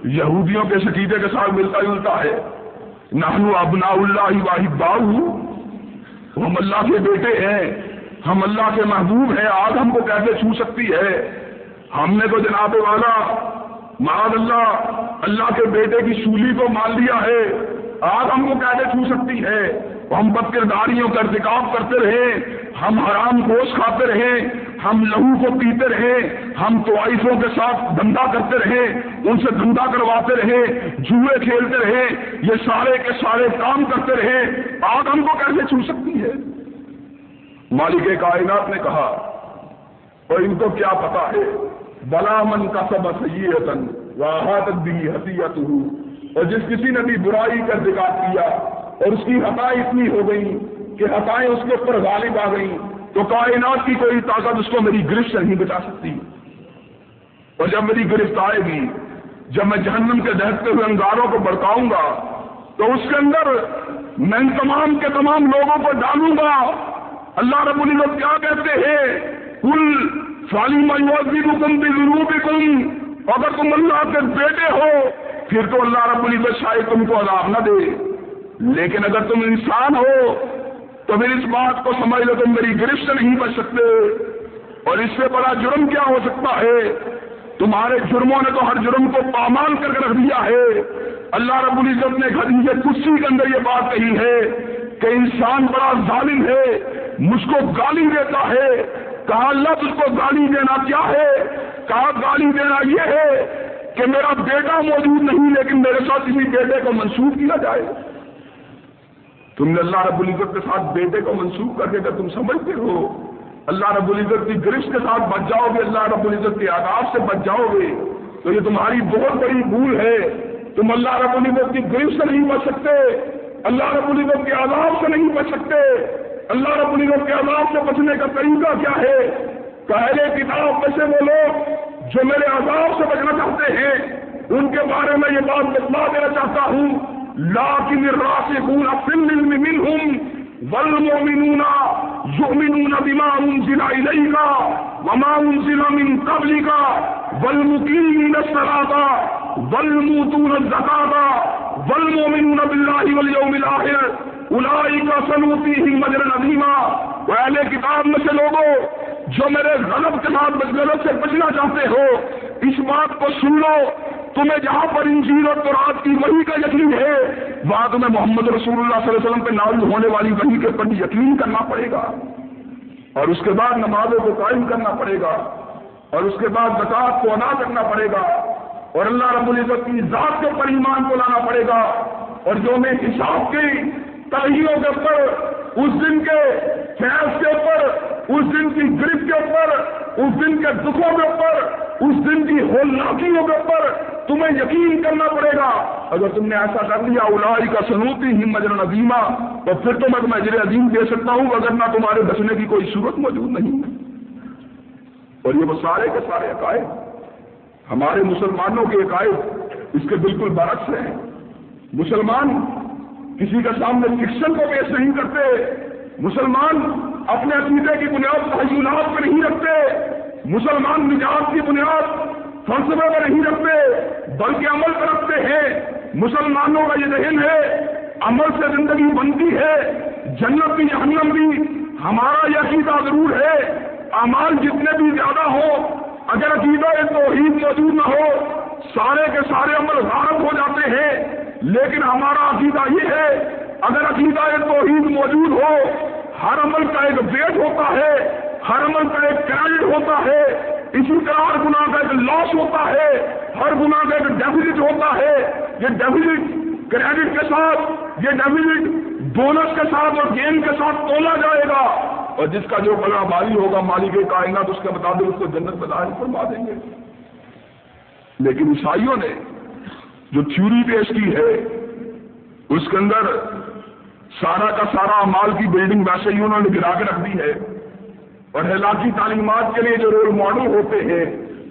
یہودیوں کے عقیدے کے ساتھ ملتا جلتا ہے۔ نہنو ابنا اللہ واحد باؤ ہم اللہ کے بیٹے ہیں، ہم اللہ کے محبوب ہیں آج ہم کو کیسے چھو سکتی ہے؟ ہم نے تو جناب والا معاذ اللہ اللہ کے بیٹے کی سولی کو مان لیا ہے۔ آگ ہم کو کیسے چھو سکتی ہے؟ ہم بد کرداریوں کا ارتکاب کرتے رہے، ہم حرام گوشت کھاتے رہے، ہم لہو کو پیتے رہے، ہم توائفوں کے ساتھ دھندا کرتے رہے، ان سے دھندا کرواتے رہے جوئے کھیلتے رہے، یہ سارے کے سارے کام کرتے رہے، آگ ہم کو کیسے چھو سکتی ہے؟ مالک کائنات نے کہا، اور ان کو کیا پتا ہے؟ بلا من کا سب سید واحد بھی حسیت ہوں اور جس کسی نے بھی برائی کا ذکر کیا اور اس کی حتائیں اتنی ہو گئی کہ حتائیں اس کے اوپر غالب آ گئی تو کائنات کی کوئی طاقت اس کو میری گرفت سے نہیں بچا سکتی۔ اور جب میری گرفت آئے گی، جب میں جہنم کے دہتے ہوئے انگاروں کو بڑکاؤں گا، تو اس کے اندر میں ان تمام کے تمام لوگوں کو ڈالوں گا۔ اللہ رب العزت کیا کہتے ہیں؟ کل فالی میوزی حکم بھی ضرور اگر تم اللہ کے بیٹے ہو، پھر تو اللہ رب العزت شاید تم کو عذاب نہ دے۔ لیکن اگر تم انسان ہو، تو پھر اس بات کو سمجھ لو تم میری گرفت سے نہیں بچ سکتے۔ اور اس سے بڑا جرم کیا ہو سکتا ہے؟ تمہارے جرموں نے تو ہر جرم کو پامال کر کے رکھ دیا ہے۔ اللہ رب العزت نے خدیجہ کسی کے اندر یہ بات کہی ہے کہ انسان بڑا ظالم ہے، مجھ کو گالی دیتا ہے۔ کہا لفظ کو گالی دینا کیا ہے؟ کہا، گالی دینا یہ ہے کہ میرا بیٹا موجود نہیں، لیکن میرے ساتھ کسی بیٹے کو منسوخ کیا جائے۔ تم نے اللہ رب العزت کے ساتھ بیٹے کو منسوخ کر کے اگر تم سمجھتے ہو، اللہ رب العزت کی گرفت کے ساتھ بچ جاؤ گے، اللہ رب العزت کے آداب سے بچ جاؤ گے، تو یہ تمہاری بہت بڑی بھول ہے۔ تم اللہ رب العزت کی گرفت سے نہیں بچ سکتے، اللہ رب العزت کے آداب سے نہیں بچ سکتے۔ اللہ رب العزت کے عذاب سے بچنے کا طریقہ کیا ہے؟ پہلے کتاب میں سے وہ لوگ جو میرے عذاب سے بچنا چاہتے ہیں، ان کے بارے میں یہ بات بتلا دینا چاہتا ہوں۔ لاکن الراسخون فی العلم منهم والمؤمنون يؤمنون بما انزل اليك وما انزل من قبلك والمقيمين الصلاه والمؤتون الزكاه والمؤمنون بالله واليوم الاخر الائی کا سنوتی ہی مجر نظیمہ اہل کتاب میں سے لوگوں، جو میرے غلط کے ساتھ غلط سے بچنا چاہتے ہو، اس بات کو سن لو۔ تمہیں جہاں پر انجیل اور قرآن کی وہی کا یقین ہے، وہاں تمہیں محمد رسول اللہ صلی اللہ علیہ وسلم پہ نازل ہونے والی وہی کے پر یقین کرنا پڑے گا۔ اور اس کے بعد نمازوں کو قائم کرنا پڑے گا۔ اور اس کے بعد زکات کو ادا کرنا پڑے گا۔ اور اللہ رب العزت کی ذات کے پر ایمان کو لانا پڑے گا۔ اور جو میں حساب کی تلہیوں کے اوپر، اس دن کے فیض کے اوپر، اس دن کی گرفت کے اوپر، اس دن کے دکھوں کے اوپر، اس دن کی ہولناکیوں کے اوپر تمہیں یقین کرنا پڑے گا۔ اگر تم نے ایسا کر لیا الائی کا سنوتی ہی مجر عظیمہ، تو پھر تو میں تمہیں اجر عظیم دے سکتا ہوں، اگر نہ تمہارے بچنے کی کوئی صورت موجود نہیں۔ اور یہ وہ سارے کے سارے عقائد، ہمارے مسلمانوں کے عقائد اس کے بالکل برعکس ہیں۔ مسلمان کسی کا سامنے فکشن کو پیش نہیں کرتے، مسلمان اپنے عقیدے کی بنیاد تحیلات پہ نہیں رکھتے، مسلمان نجات کی بنیاد فلسفے پہ نہیں رکھتے، بلکہ عمل پر رکھتے ہیں۔ مسلمانوں کا یہ ذہن ہے، عمل سے زندگی بنتی ہے، جنت بھی جہنم بھی، ہمارا یہ عقیدہ ضرور ہے امال جتنے بھی زیادہ ہو اگر عقیدہ توحید موجود نہ ہو، سارے کے سارے عمل غارب ہو جاتے ہیں۔ لیکن ہمارا عقیدہ یہ ہے، اگر عقیدہ توحید موجود ہو، ہر عمل کا ایک ویٹ ہوتا ہے، ہر عمل کا ایک کریڈٹ ہوتا ہے، اسی طرح ہر گناہ کا ایک لاس ہوتا ہے، ہر گناہ کا ایک ڈیفیزٹ ہوتا ہے۔ یہ ڈیفیزٹ کریڈٹ کے ساتھ، یہ ڈیفیزٹ بونس کے ساتھ اور گیم کے ساتھ تولا جائے گا۔ اور جس کا جو بڑا باری ہوگا، مالک کائنات، اس کے مطابق اس کو جنت میں داخل فرما دیں گے۔ لیکن عیسائیوں نے جو تھیوری پیش کی ہے، اس کے اندر سارا کا سارا مال کی بلڈنگ ویسے ہی انہوں نے گرا کے رکھ دی ہے۔ اور ہلاکی تعلیمات کے لیے جو رول ماڈل ہوتے ہیں،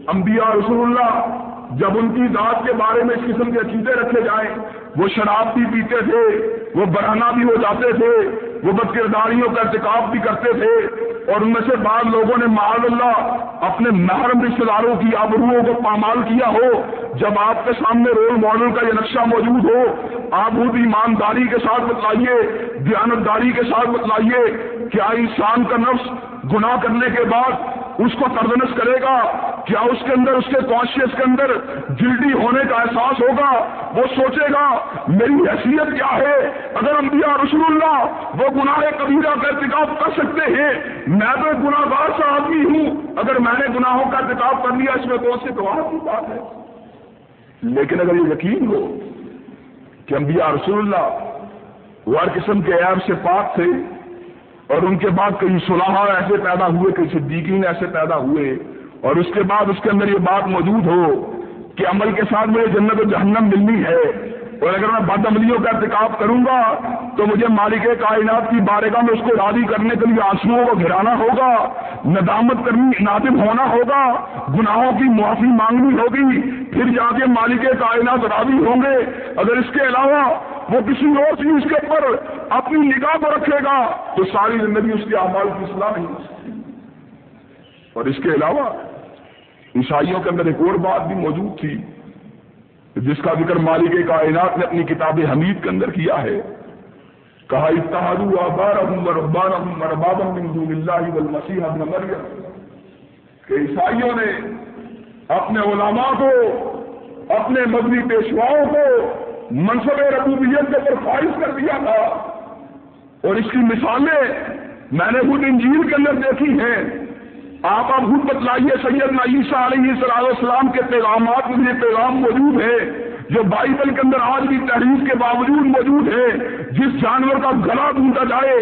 انبیاء رسول اللہ جب ان کی ذات کے بارے میں اس قسم کے عقیدے رکھے جائیں وہ شراب بھی پیتے تھے، وہ برہنا بھی ہو جاتے تھے، وہ بد کرداریوں کا ارتکاب بھی کرتے تھے۔ اور ان میں سے بعض لوگوں نے معاذ اللہ اپنے محرم رشتے داروں کی آبروؤں کو پامال کیا ہو۔ جب آپ کے سامنے رول ماڈل کا یہ نقشہ موجود ہو، آپ خود ایمانداری کے ساتھ بتلائیے، دیانتداری کے ساتھ بتلائیے، کیا انسان کا نفس گناہ کرنے کے بعد اس کو تردنس کرے گا کیا اس کے اندر، اس کے کانشیس کے اندر جلدی ہونے کا احساس ہوگا؟ وہ سوچے گا، میری حیثیت کیا ہے؟ اگر انبیاء رسول اللہ وہ گناہ کبیرہ کا ارتکاب کر سکتے ہیں، میں تو ایک گناہ گار سا آدمی ہوں۔ اگر میں نے گناہوں کا ارتکاب کر لیا، اس میں کون سی گواہ کی بات ہے۔ لیکن اگر یہ یقین ہو کہ انبیاء رسول اللہ وہ ہر قسم کے ایب سے پاک تھے اور ان کے بعد کئی صلاح ایسے پیدا ہوئے، کئی صدیقین ایسے پیدا ہوئے۔ اور اس کے بعد اس کے اندر یہ بات موجود ہو کہ عمل کے ساتھ مجھے جنت و جہنم ملنی ہے۔ اور اگر میں بد عملیوں کا ارتکاب کروں گا، تو مجھے مالک کائنات کی بارگاہ میں اس کو راضی کرنے کے لیے آنسوؤں کو گھرانا ہوگا، ندامت کرنی، نادم ہونا ہوگا، گناہوں کی معافی مانگنی ہوگی، پھر جا کے مالک کائنات راضی ہوں گے۔ اگر اس کے علاوہ وہ کسی اور چیز کے اوپر اپنی نگاہ کو رکھے گا، تو ساری زندگی اس کے اعمال کی اصلاح نہیں ہو سکتی۔ اور اس کے علاوہ، عیسائیوں کے اندر ایک اور بات بھی موجود تھی۔ جس کا ذکر مالک کائنات نے اپنی کتاب حمید کے اندر کیا ہے، کہا اتحاد کہ عیسائیوں نے اپنے علماء کو، اپنے مذہبی پیشواؤں کو منصب ربوبیت کے اوپر فائز کر دیا تھا۔ اور اس کی مثالیں میں نے خود انجیل کے اندر دیکھی ہیں۔ آپ خود بتلائیے سید عیسیٰ علیہ صلاح السلام کے پیغامات میں یہ پیغام موجود ہے، جو بائبل کے اندر آج بھی تحریر کے باوجود موجود ہے، جس جانور کا گلا ڈھونڈا جائے،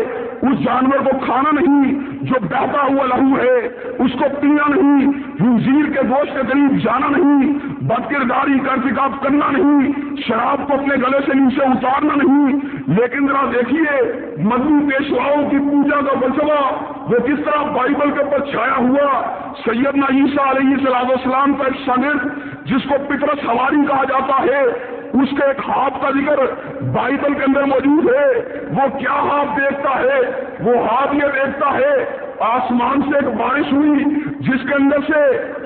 اس جانور کو کھانا نہیں، جو بہتا ہوا لہو ہے، اس کو پینا نہیں ہنزیر کے گوشت کے قریب جانا نہیں بد کرداری کا ارتکاب کرنا نہیں، شراب کو اپنے گلے سے نیچے اتارنا نہیں۔ لیکن ذرا دیکھیے مدنی پیشواؤں کی پوجا کا بچوا وہ کس طرح بائبل کے اوپر چھایا ہوا۔ سیدنا عیسیٰ علیہ صلاح السلام کا ایک شاگرد، جس کو پترس سواری کہا جاتا ہے، اس کے ایک ہاتھ کا ذکر بائبل کے اندر موجود ہے۔ وہ کیا ہاتھ دیکھتا ہے؟ وہ ہاتھ یہ دیکھتا ہے آسمان سے ایک بارش ہوئی، جس کے اندر سے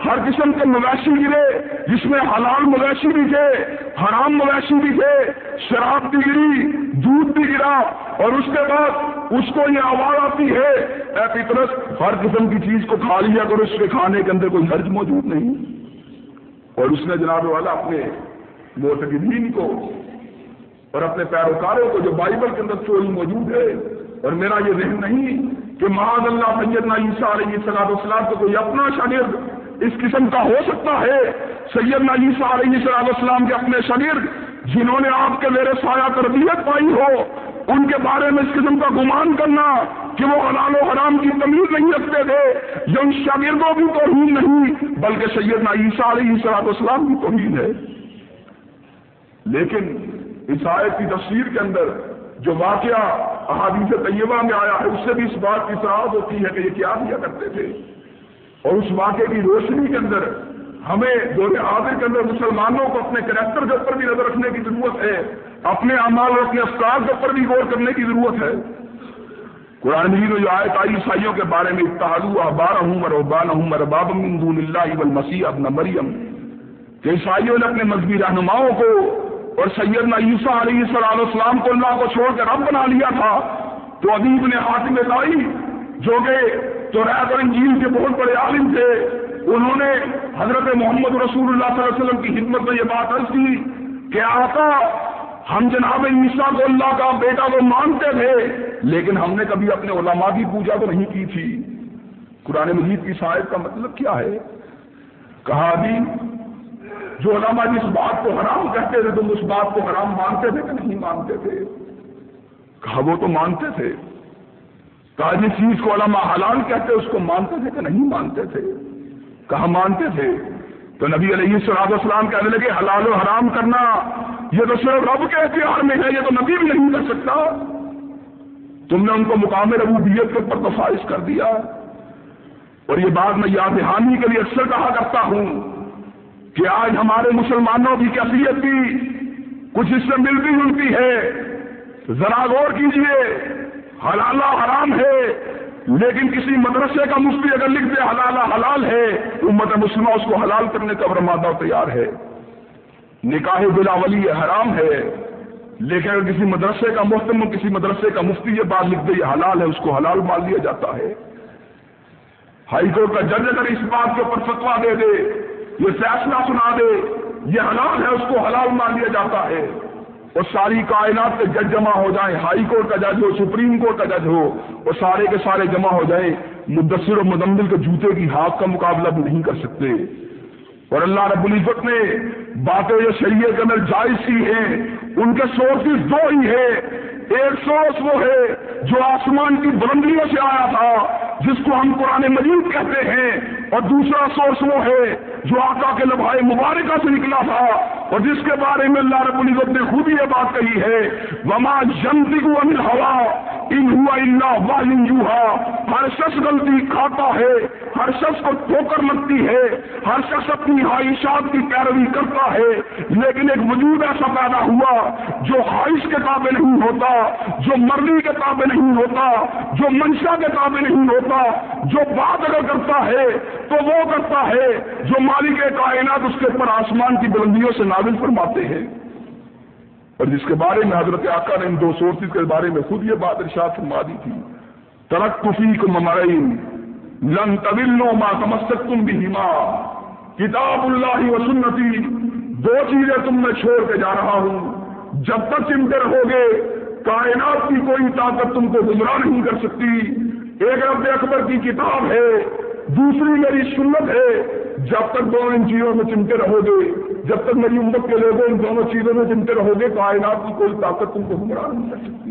ہر قسم کے مویشی گرے، جس میں حلال مویشی بھی تھے، حرام مویشی بھی تھے، شراب بھی گری، دودھ بھی گرا، اور اس کے بعد اس کو یہ آواز آتی ہے، اے پترس ہر قسم کی چیز کو کھا لیا کر اس کے کھانے کے اندر کوئی حرج موجود نہیں۔ اور اس نے جناب والا اپنے موتقدین کو اور اپنے پیروکاروں کو جو بائبل کے اندر چوری موجود ہے اور میرا یہ ذہن نہیں کہ معاذ اللہ سیدنا عیسیٰ علیہ صلاح السلام کو کوئی اپنا شاگرد اس قسم کا ہو سکتا ہے؟ سیدنا عیسیٰ علیہ صلاح السلام کے اپنے شاگرد جنہوں نے آپ کے میرے سایہ تربیت پائی ہو، ان کے بارے میں اس قسم کا گمان کرنا کہ وہ حلال و حرام کی تمیز نہیں رکھتے تھے یہ ان شاگردوں کی توہین نہیں، بلکہ سیدنا عیسیٰ علیہ صلاح السلام کی توہین ہے۔ لیکن اس آیت کی تفسیر کے اندر جو واقعہ احادیث طیبہ میں آیا ہے، اس سے بھی اس بات کی سراہد ہوتی ہے کہ یہ کیا دیا کرتے تھے۔ اور اس واقعے کی روشنی کے اندر ہمیں دور حاضر کے اندر مسلمانوں کو اپنے کریکٹر کے اوپر بھی نظر رکھنے کی ضرورت ہے، اپنے اعمال اور اپنے افطار کے اوپر بھی غور کرنے کی ضرورت ہے۔ قرآن مجید جو آئے تائی عیسائیوں کے بارے میں اتحادو احبار ہوں مر ابان ہوں مر باب دون اللہ مسیح ابن مریم۔ کہ عیسائیوں نے اپنے مذہبی رہنماؤں کو اور سیدنا عیسیٰ علیہ صلاح السلام کو اللہ کو چھوڑ کر رب بنا لیا تھا تو ادیب نے حاطم دائی جو کہ تو ریت اور انجیل کے بہت بڑے عالم تھے۔ انہوں نے حضرت محمد رسول اللہ صلی اللہ علیہ وسلم کی خدمت میں یہ بات عرض کی کہ آقا، ہم جناب عیسیٰ کو اللہ کا بیٹا کو مانتے تھے، لیکن ہم نے کبھی اپنے علماء کی پوجا تو نہیں کی تھی۔ قرآن مجید کی صاحب کا مطلب کیا ہے؟ کہا بھی جو علماء جی جس بات کو حرام کہتے تھے، تم اس بات کو حرام مانتے تھے کہ نہیں مانتے تھے؟ کہا، وہ تو مانتے تھے۔ کہا، جس چیز کو علماء حلال کہتے، اس کو مانتے تھے کہ نہیں مانتے تھے؟ کہا، مانتے تھے۔ تو نبی علیہ صلاح السلام کہنے لگے، حلال و حرام کرنا، یہ تو صرف رب کے اختیار میں ہے، یہ تو نبی بھی نہیں کر سکتا۔ تم نے ان کو مقام ربوبیت کے اوپر تفائش کر دیا۔ اور یہ بات میں یاد دہانی کے لیے اکثر کہا کرتا ہوں۔ کہ آج ہمارے مسلمانوں کی کیفیت بھی کچھ اس سے ملتی جلتی ہے۔ ذرا غور کیجیے، حلالہ حرام ہے، لیکن کسی مدرسے کا مفتی اگر لکھ دے حلالہ حلال ہے، امت مسلمہ اس کو حلال کرنے کا برمادہ تیار ہے۔ نکاح بلا ولی حرام ہے، لیکن اگر کسی مدرسے کا محتم کسی مدرسے کا مفتی یہ بات لکھ دے، یہ حلال ہے، اس کو حلال مان لیا جاتا ہے۔ ہائی کورٹ کا جج اگر اس بات کے اوپر فتوا دے دے یہ فیصلہ سنا دے، یہ حلال ہے، اس کو حلال مان لیا جاتا ہے۔ اور ساری کائنات کے جج جمع ہو جائیں، ہائی کورٹ کا جج ہو، سپریم کورٹ کا جج ہو، اور سارے کے سارے جمع ہو جائیں، مدثر و مدمل کے جوتے کی ہاتھ کا مقابلہ بھی نہیں کر سکتے۔ اور اللہ رب العزت نے باتیں جو شریعت کے اندر جائز کی ہیں، ان کے سورسز دو ہی ہے ایک سورس وہ ہے جو آسمان کی بلندیوں سے آیا تھا، جس کو ہم قرآن مجید کہتے ہیں، اور دوسرا سورس وہ ہے جو آقا کے لبھائے مبارکہ سے نکلا تھا، اور جس کے بارے میں اللہ رب العزت نے خود یہ بات کہی ہے، وما جنتی کو امل ہوا ان ہوا اللہ واہ ہر شخص غلطی کھاتا ہے، ہر شخص کو ٹھوکر لگتی ہے، ہر شخص اپنی خواہشات کی پیروی کرتا ہے، لیکن ایک وجود ایسا پیدا ہوا جو خواہش کے قابل نہیں ہوتا۔ جو مرضی کے قابل نہیں ہوتا، جو منشا کے قابل نہیں ہوتا، جو بات اگر کرتا ہے تو وہ کرتا ہے جو مالک کائنات اس کے اوپر آسمان کی بلندیوں سے نازل فرماتے ہیں۔ اور جس کے بارے میں حضرت آقا نے ان دو سورسز کے بارے میں خود یہ بات ارشاد فرما دی تھی ترک کفی کو ممرین لن طویلو ماں تمسک تم بھی ماں کتاب اللہ و سنتی، دو چیزیں تم میں چھوڑ کے جا رہا ہوں، جب تک چمٹے رہو گے کائنات کی کوئی طاقت تم کو گمراہ نہیں کر سکتی۔ ایک رب اکبر کی کتاب ہے، دوسری میری سنت ہے۔ جب تک دو ان چیزوں میں چمتے رہو گے، جب تک میری امت کے لوگوں ان دونوں چیزوں میں چنتے رہو گے، کائنات کی کوئی طاقت تم کو گمراہ نہیں کر سکتی۔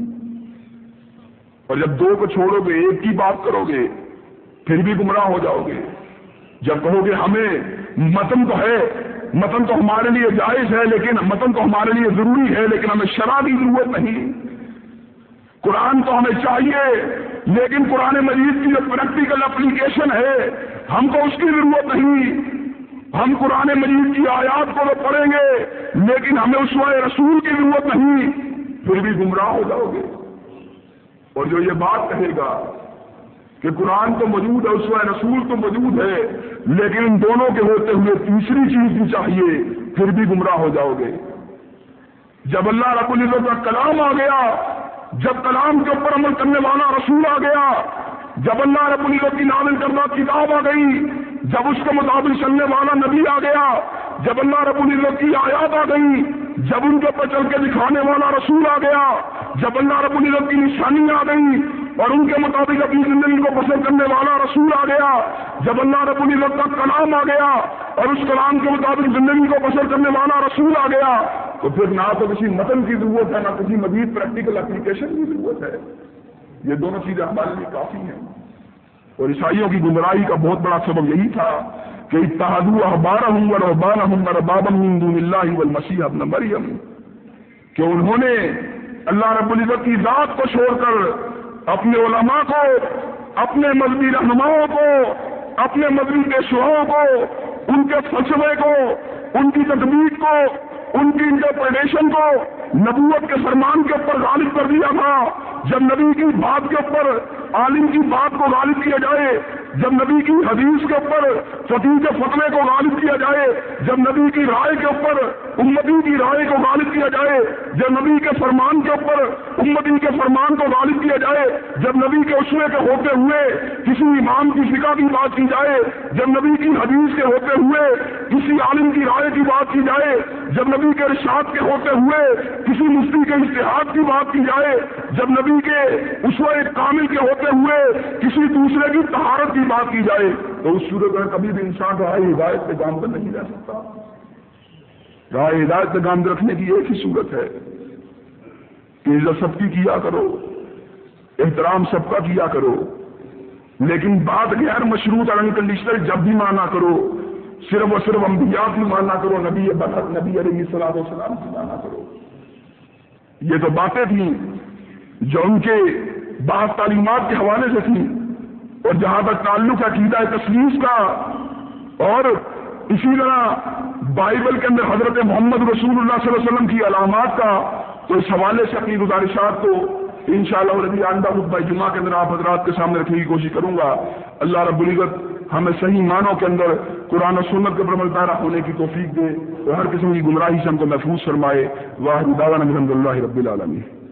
اور جب دو کو چھوڑو گے، ایک کی بات کرو گے، پھر بھی گمراہ ہو جاؤ گے۔ جب کہو گے ہمیں متن تو ہے، متن تو ہمارے لیے جائز ہے، لیکن متن تو ہمارے لیے ضروری ہے، لیکن ہمیں شرح کی ضرورت نہیں۔ قرآن تو ہمیں چاہیے، لیکن قرآن مجید کی جو پریکٹیکل اپلیکیشن ہے، ہم کو اس کی ضرورت نہیں۔ ہم قرآن مجید کی آیات کو تو پڑھیں گے، لیکن ہمیں اس وقت رسول کی ضرورت نہیں۔ پھر بھی گمراہ ہو جاؤ گے۔ اور جو یہ بات کہے گا کہ قرآن تو موجود ہے، اس وقت رسول تو موجود ہے، لیکن ان دونوں کے ہوتے ہوئے تیسری چیز بھی چاہیے، پھر بھی گمراہ ہو جاؤ گے۔ جب اللہ رب العزت کا کلام آ گیا جب کلام کے اوپر عمل کرنے والا رسول آ گیا، جب اللہ رب العزت کی نازل کردہ کتاب آ گئی جب اس کے مطابق چلنے والا نبی آ گیا، جب اللہ رب العزت کی آیات آ گئی جب ان کے اوپر چل کے دکھانے والا رسول آ گیا، جب اللہ رب العزت کی نشانی آ گئی اور ان کے مطابق اپنی زندگی کو پسند کرنے والا رسول آ گیا، جب اللہ رب العزت کا کلام آ گیا اور اس کلام کے مطابق زندگی کو پسند کرنے والا رسول آ گیا، تو پھر نہ تو کسی متن کی ضرورت ہے، نہ کسی مزید پریکٹیکل اپلیکیشن کی ضرورت ہے۔ یہ دونوں چیزیں ہمارے لیے کافی ہیں۔ اور عیسائیوں کی گمراہی کا بہت بڑا سبب یہی تھا کہ اتحاد احبارہ ہوں اور بابا ہوں اور بابا اللہ مسیح اپنا مریم، کہ انہوں نے اللہ رب العزت کی ذات کو چھوڑ کر اپنے علماء کو، اپنے مذہبی رہنماؤں کو، اپنے مذہبی پیشواؤں کو، ان کے فلسفے کو، ان کی تدبیر کو، ان کی انٹرپریٹیشن کو نبوت کے فرمان کے اوپر غالب کر دیا تھا۔ جب نبی کی بات کے اوپر عالم کی بات کو غالب کیا جائے، جب نبی کی حدیث کے اوپر فقیر کے فتوے کو غالب کیا جائے، جب نبی کی رائے کے اوپر، امتی کی رائے کو غالب کیا جائے، جب نبی کے فرمان کے اوپر، امتی کے فرمان کو غالب کیا جائے، جب نبی کے اسوے کے ہوتے ہوئے کسی امام کی فقہ کی بات کی جائے، جب نبی کی حدیث کے ہوتے ہوئے کسی عالم کی رائے کی بات کی جائے، جب نبی کے ارشاد کے ہوتے ہوئے کسی مفتی کے اشتہاد کی بات کی جائے، جب نبی کے اسوے کامل کے ہوتے ہوئے کسی دوسرے کی تہارت کی بات کی جائے، تو اس صورت میں کبھی بھی انسان رائے ہدایت پہ گامد نہیں رہ سکتا۔ رائے ہدایت پہ گامد رکھنے کی ایک ہی صورت ہے کہ عزت سب کی کیا کرو، احترام سب کا کیا کرو، لیکن بات غیر مشروط اور انکنڈیشنل جب بھی مانا کرو، صرف اور صرف انبیاء کی ماننا کرو، نبی بخت نبی علیہ السلام وسلام کی مانا کرو۔ یہ تو باتیں تھیں جو ان کے بعض تعلیمات کے حوالے سے تھیں اور جہاں تک تعلق عقیدہ تصویر کا اور اسی طرح بائبل کے اندر حضرت محمد رسول اللہ صلی اللہ علیہ وسلم کی علامات کا تو اس حوالے سے اپنی گزارشات کو ان شاء اللہ ربی آندہ خطبہ جمعہ کے اندر آپ حضرات کے سامنے رکھنے کی کوشش کروں گا۔ اللہ رب العزت ہمیں صحیح معنوں کے اندر قرآن و سنت کے پر پیرا ہونے کی توفیق دے اور ہر قسم کی گمراہی سے ہم کو محفوظ فرمائے۔ واحد الحمد اللہ رب العالمین۔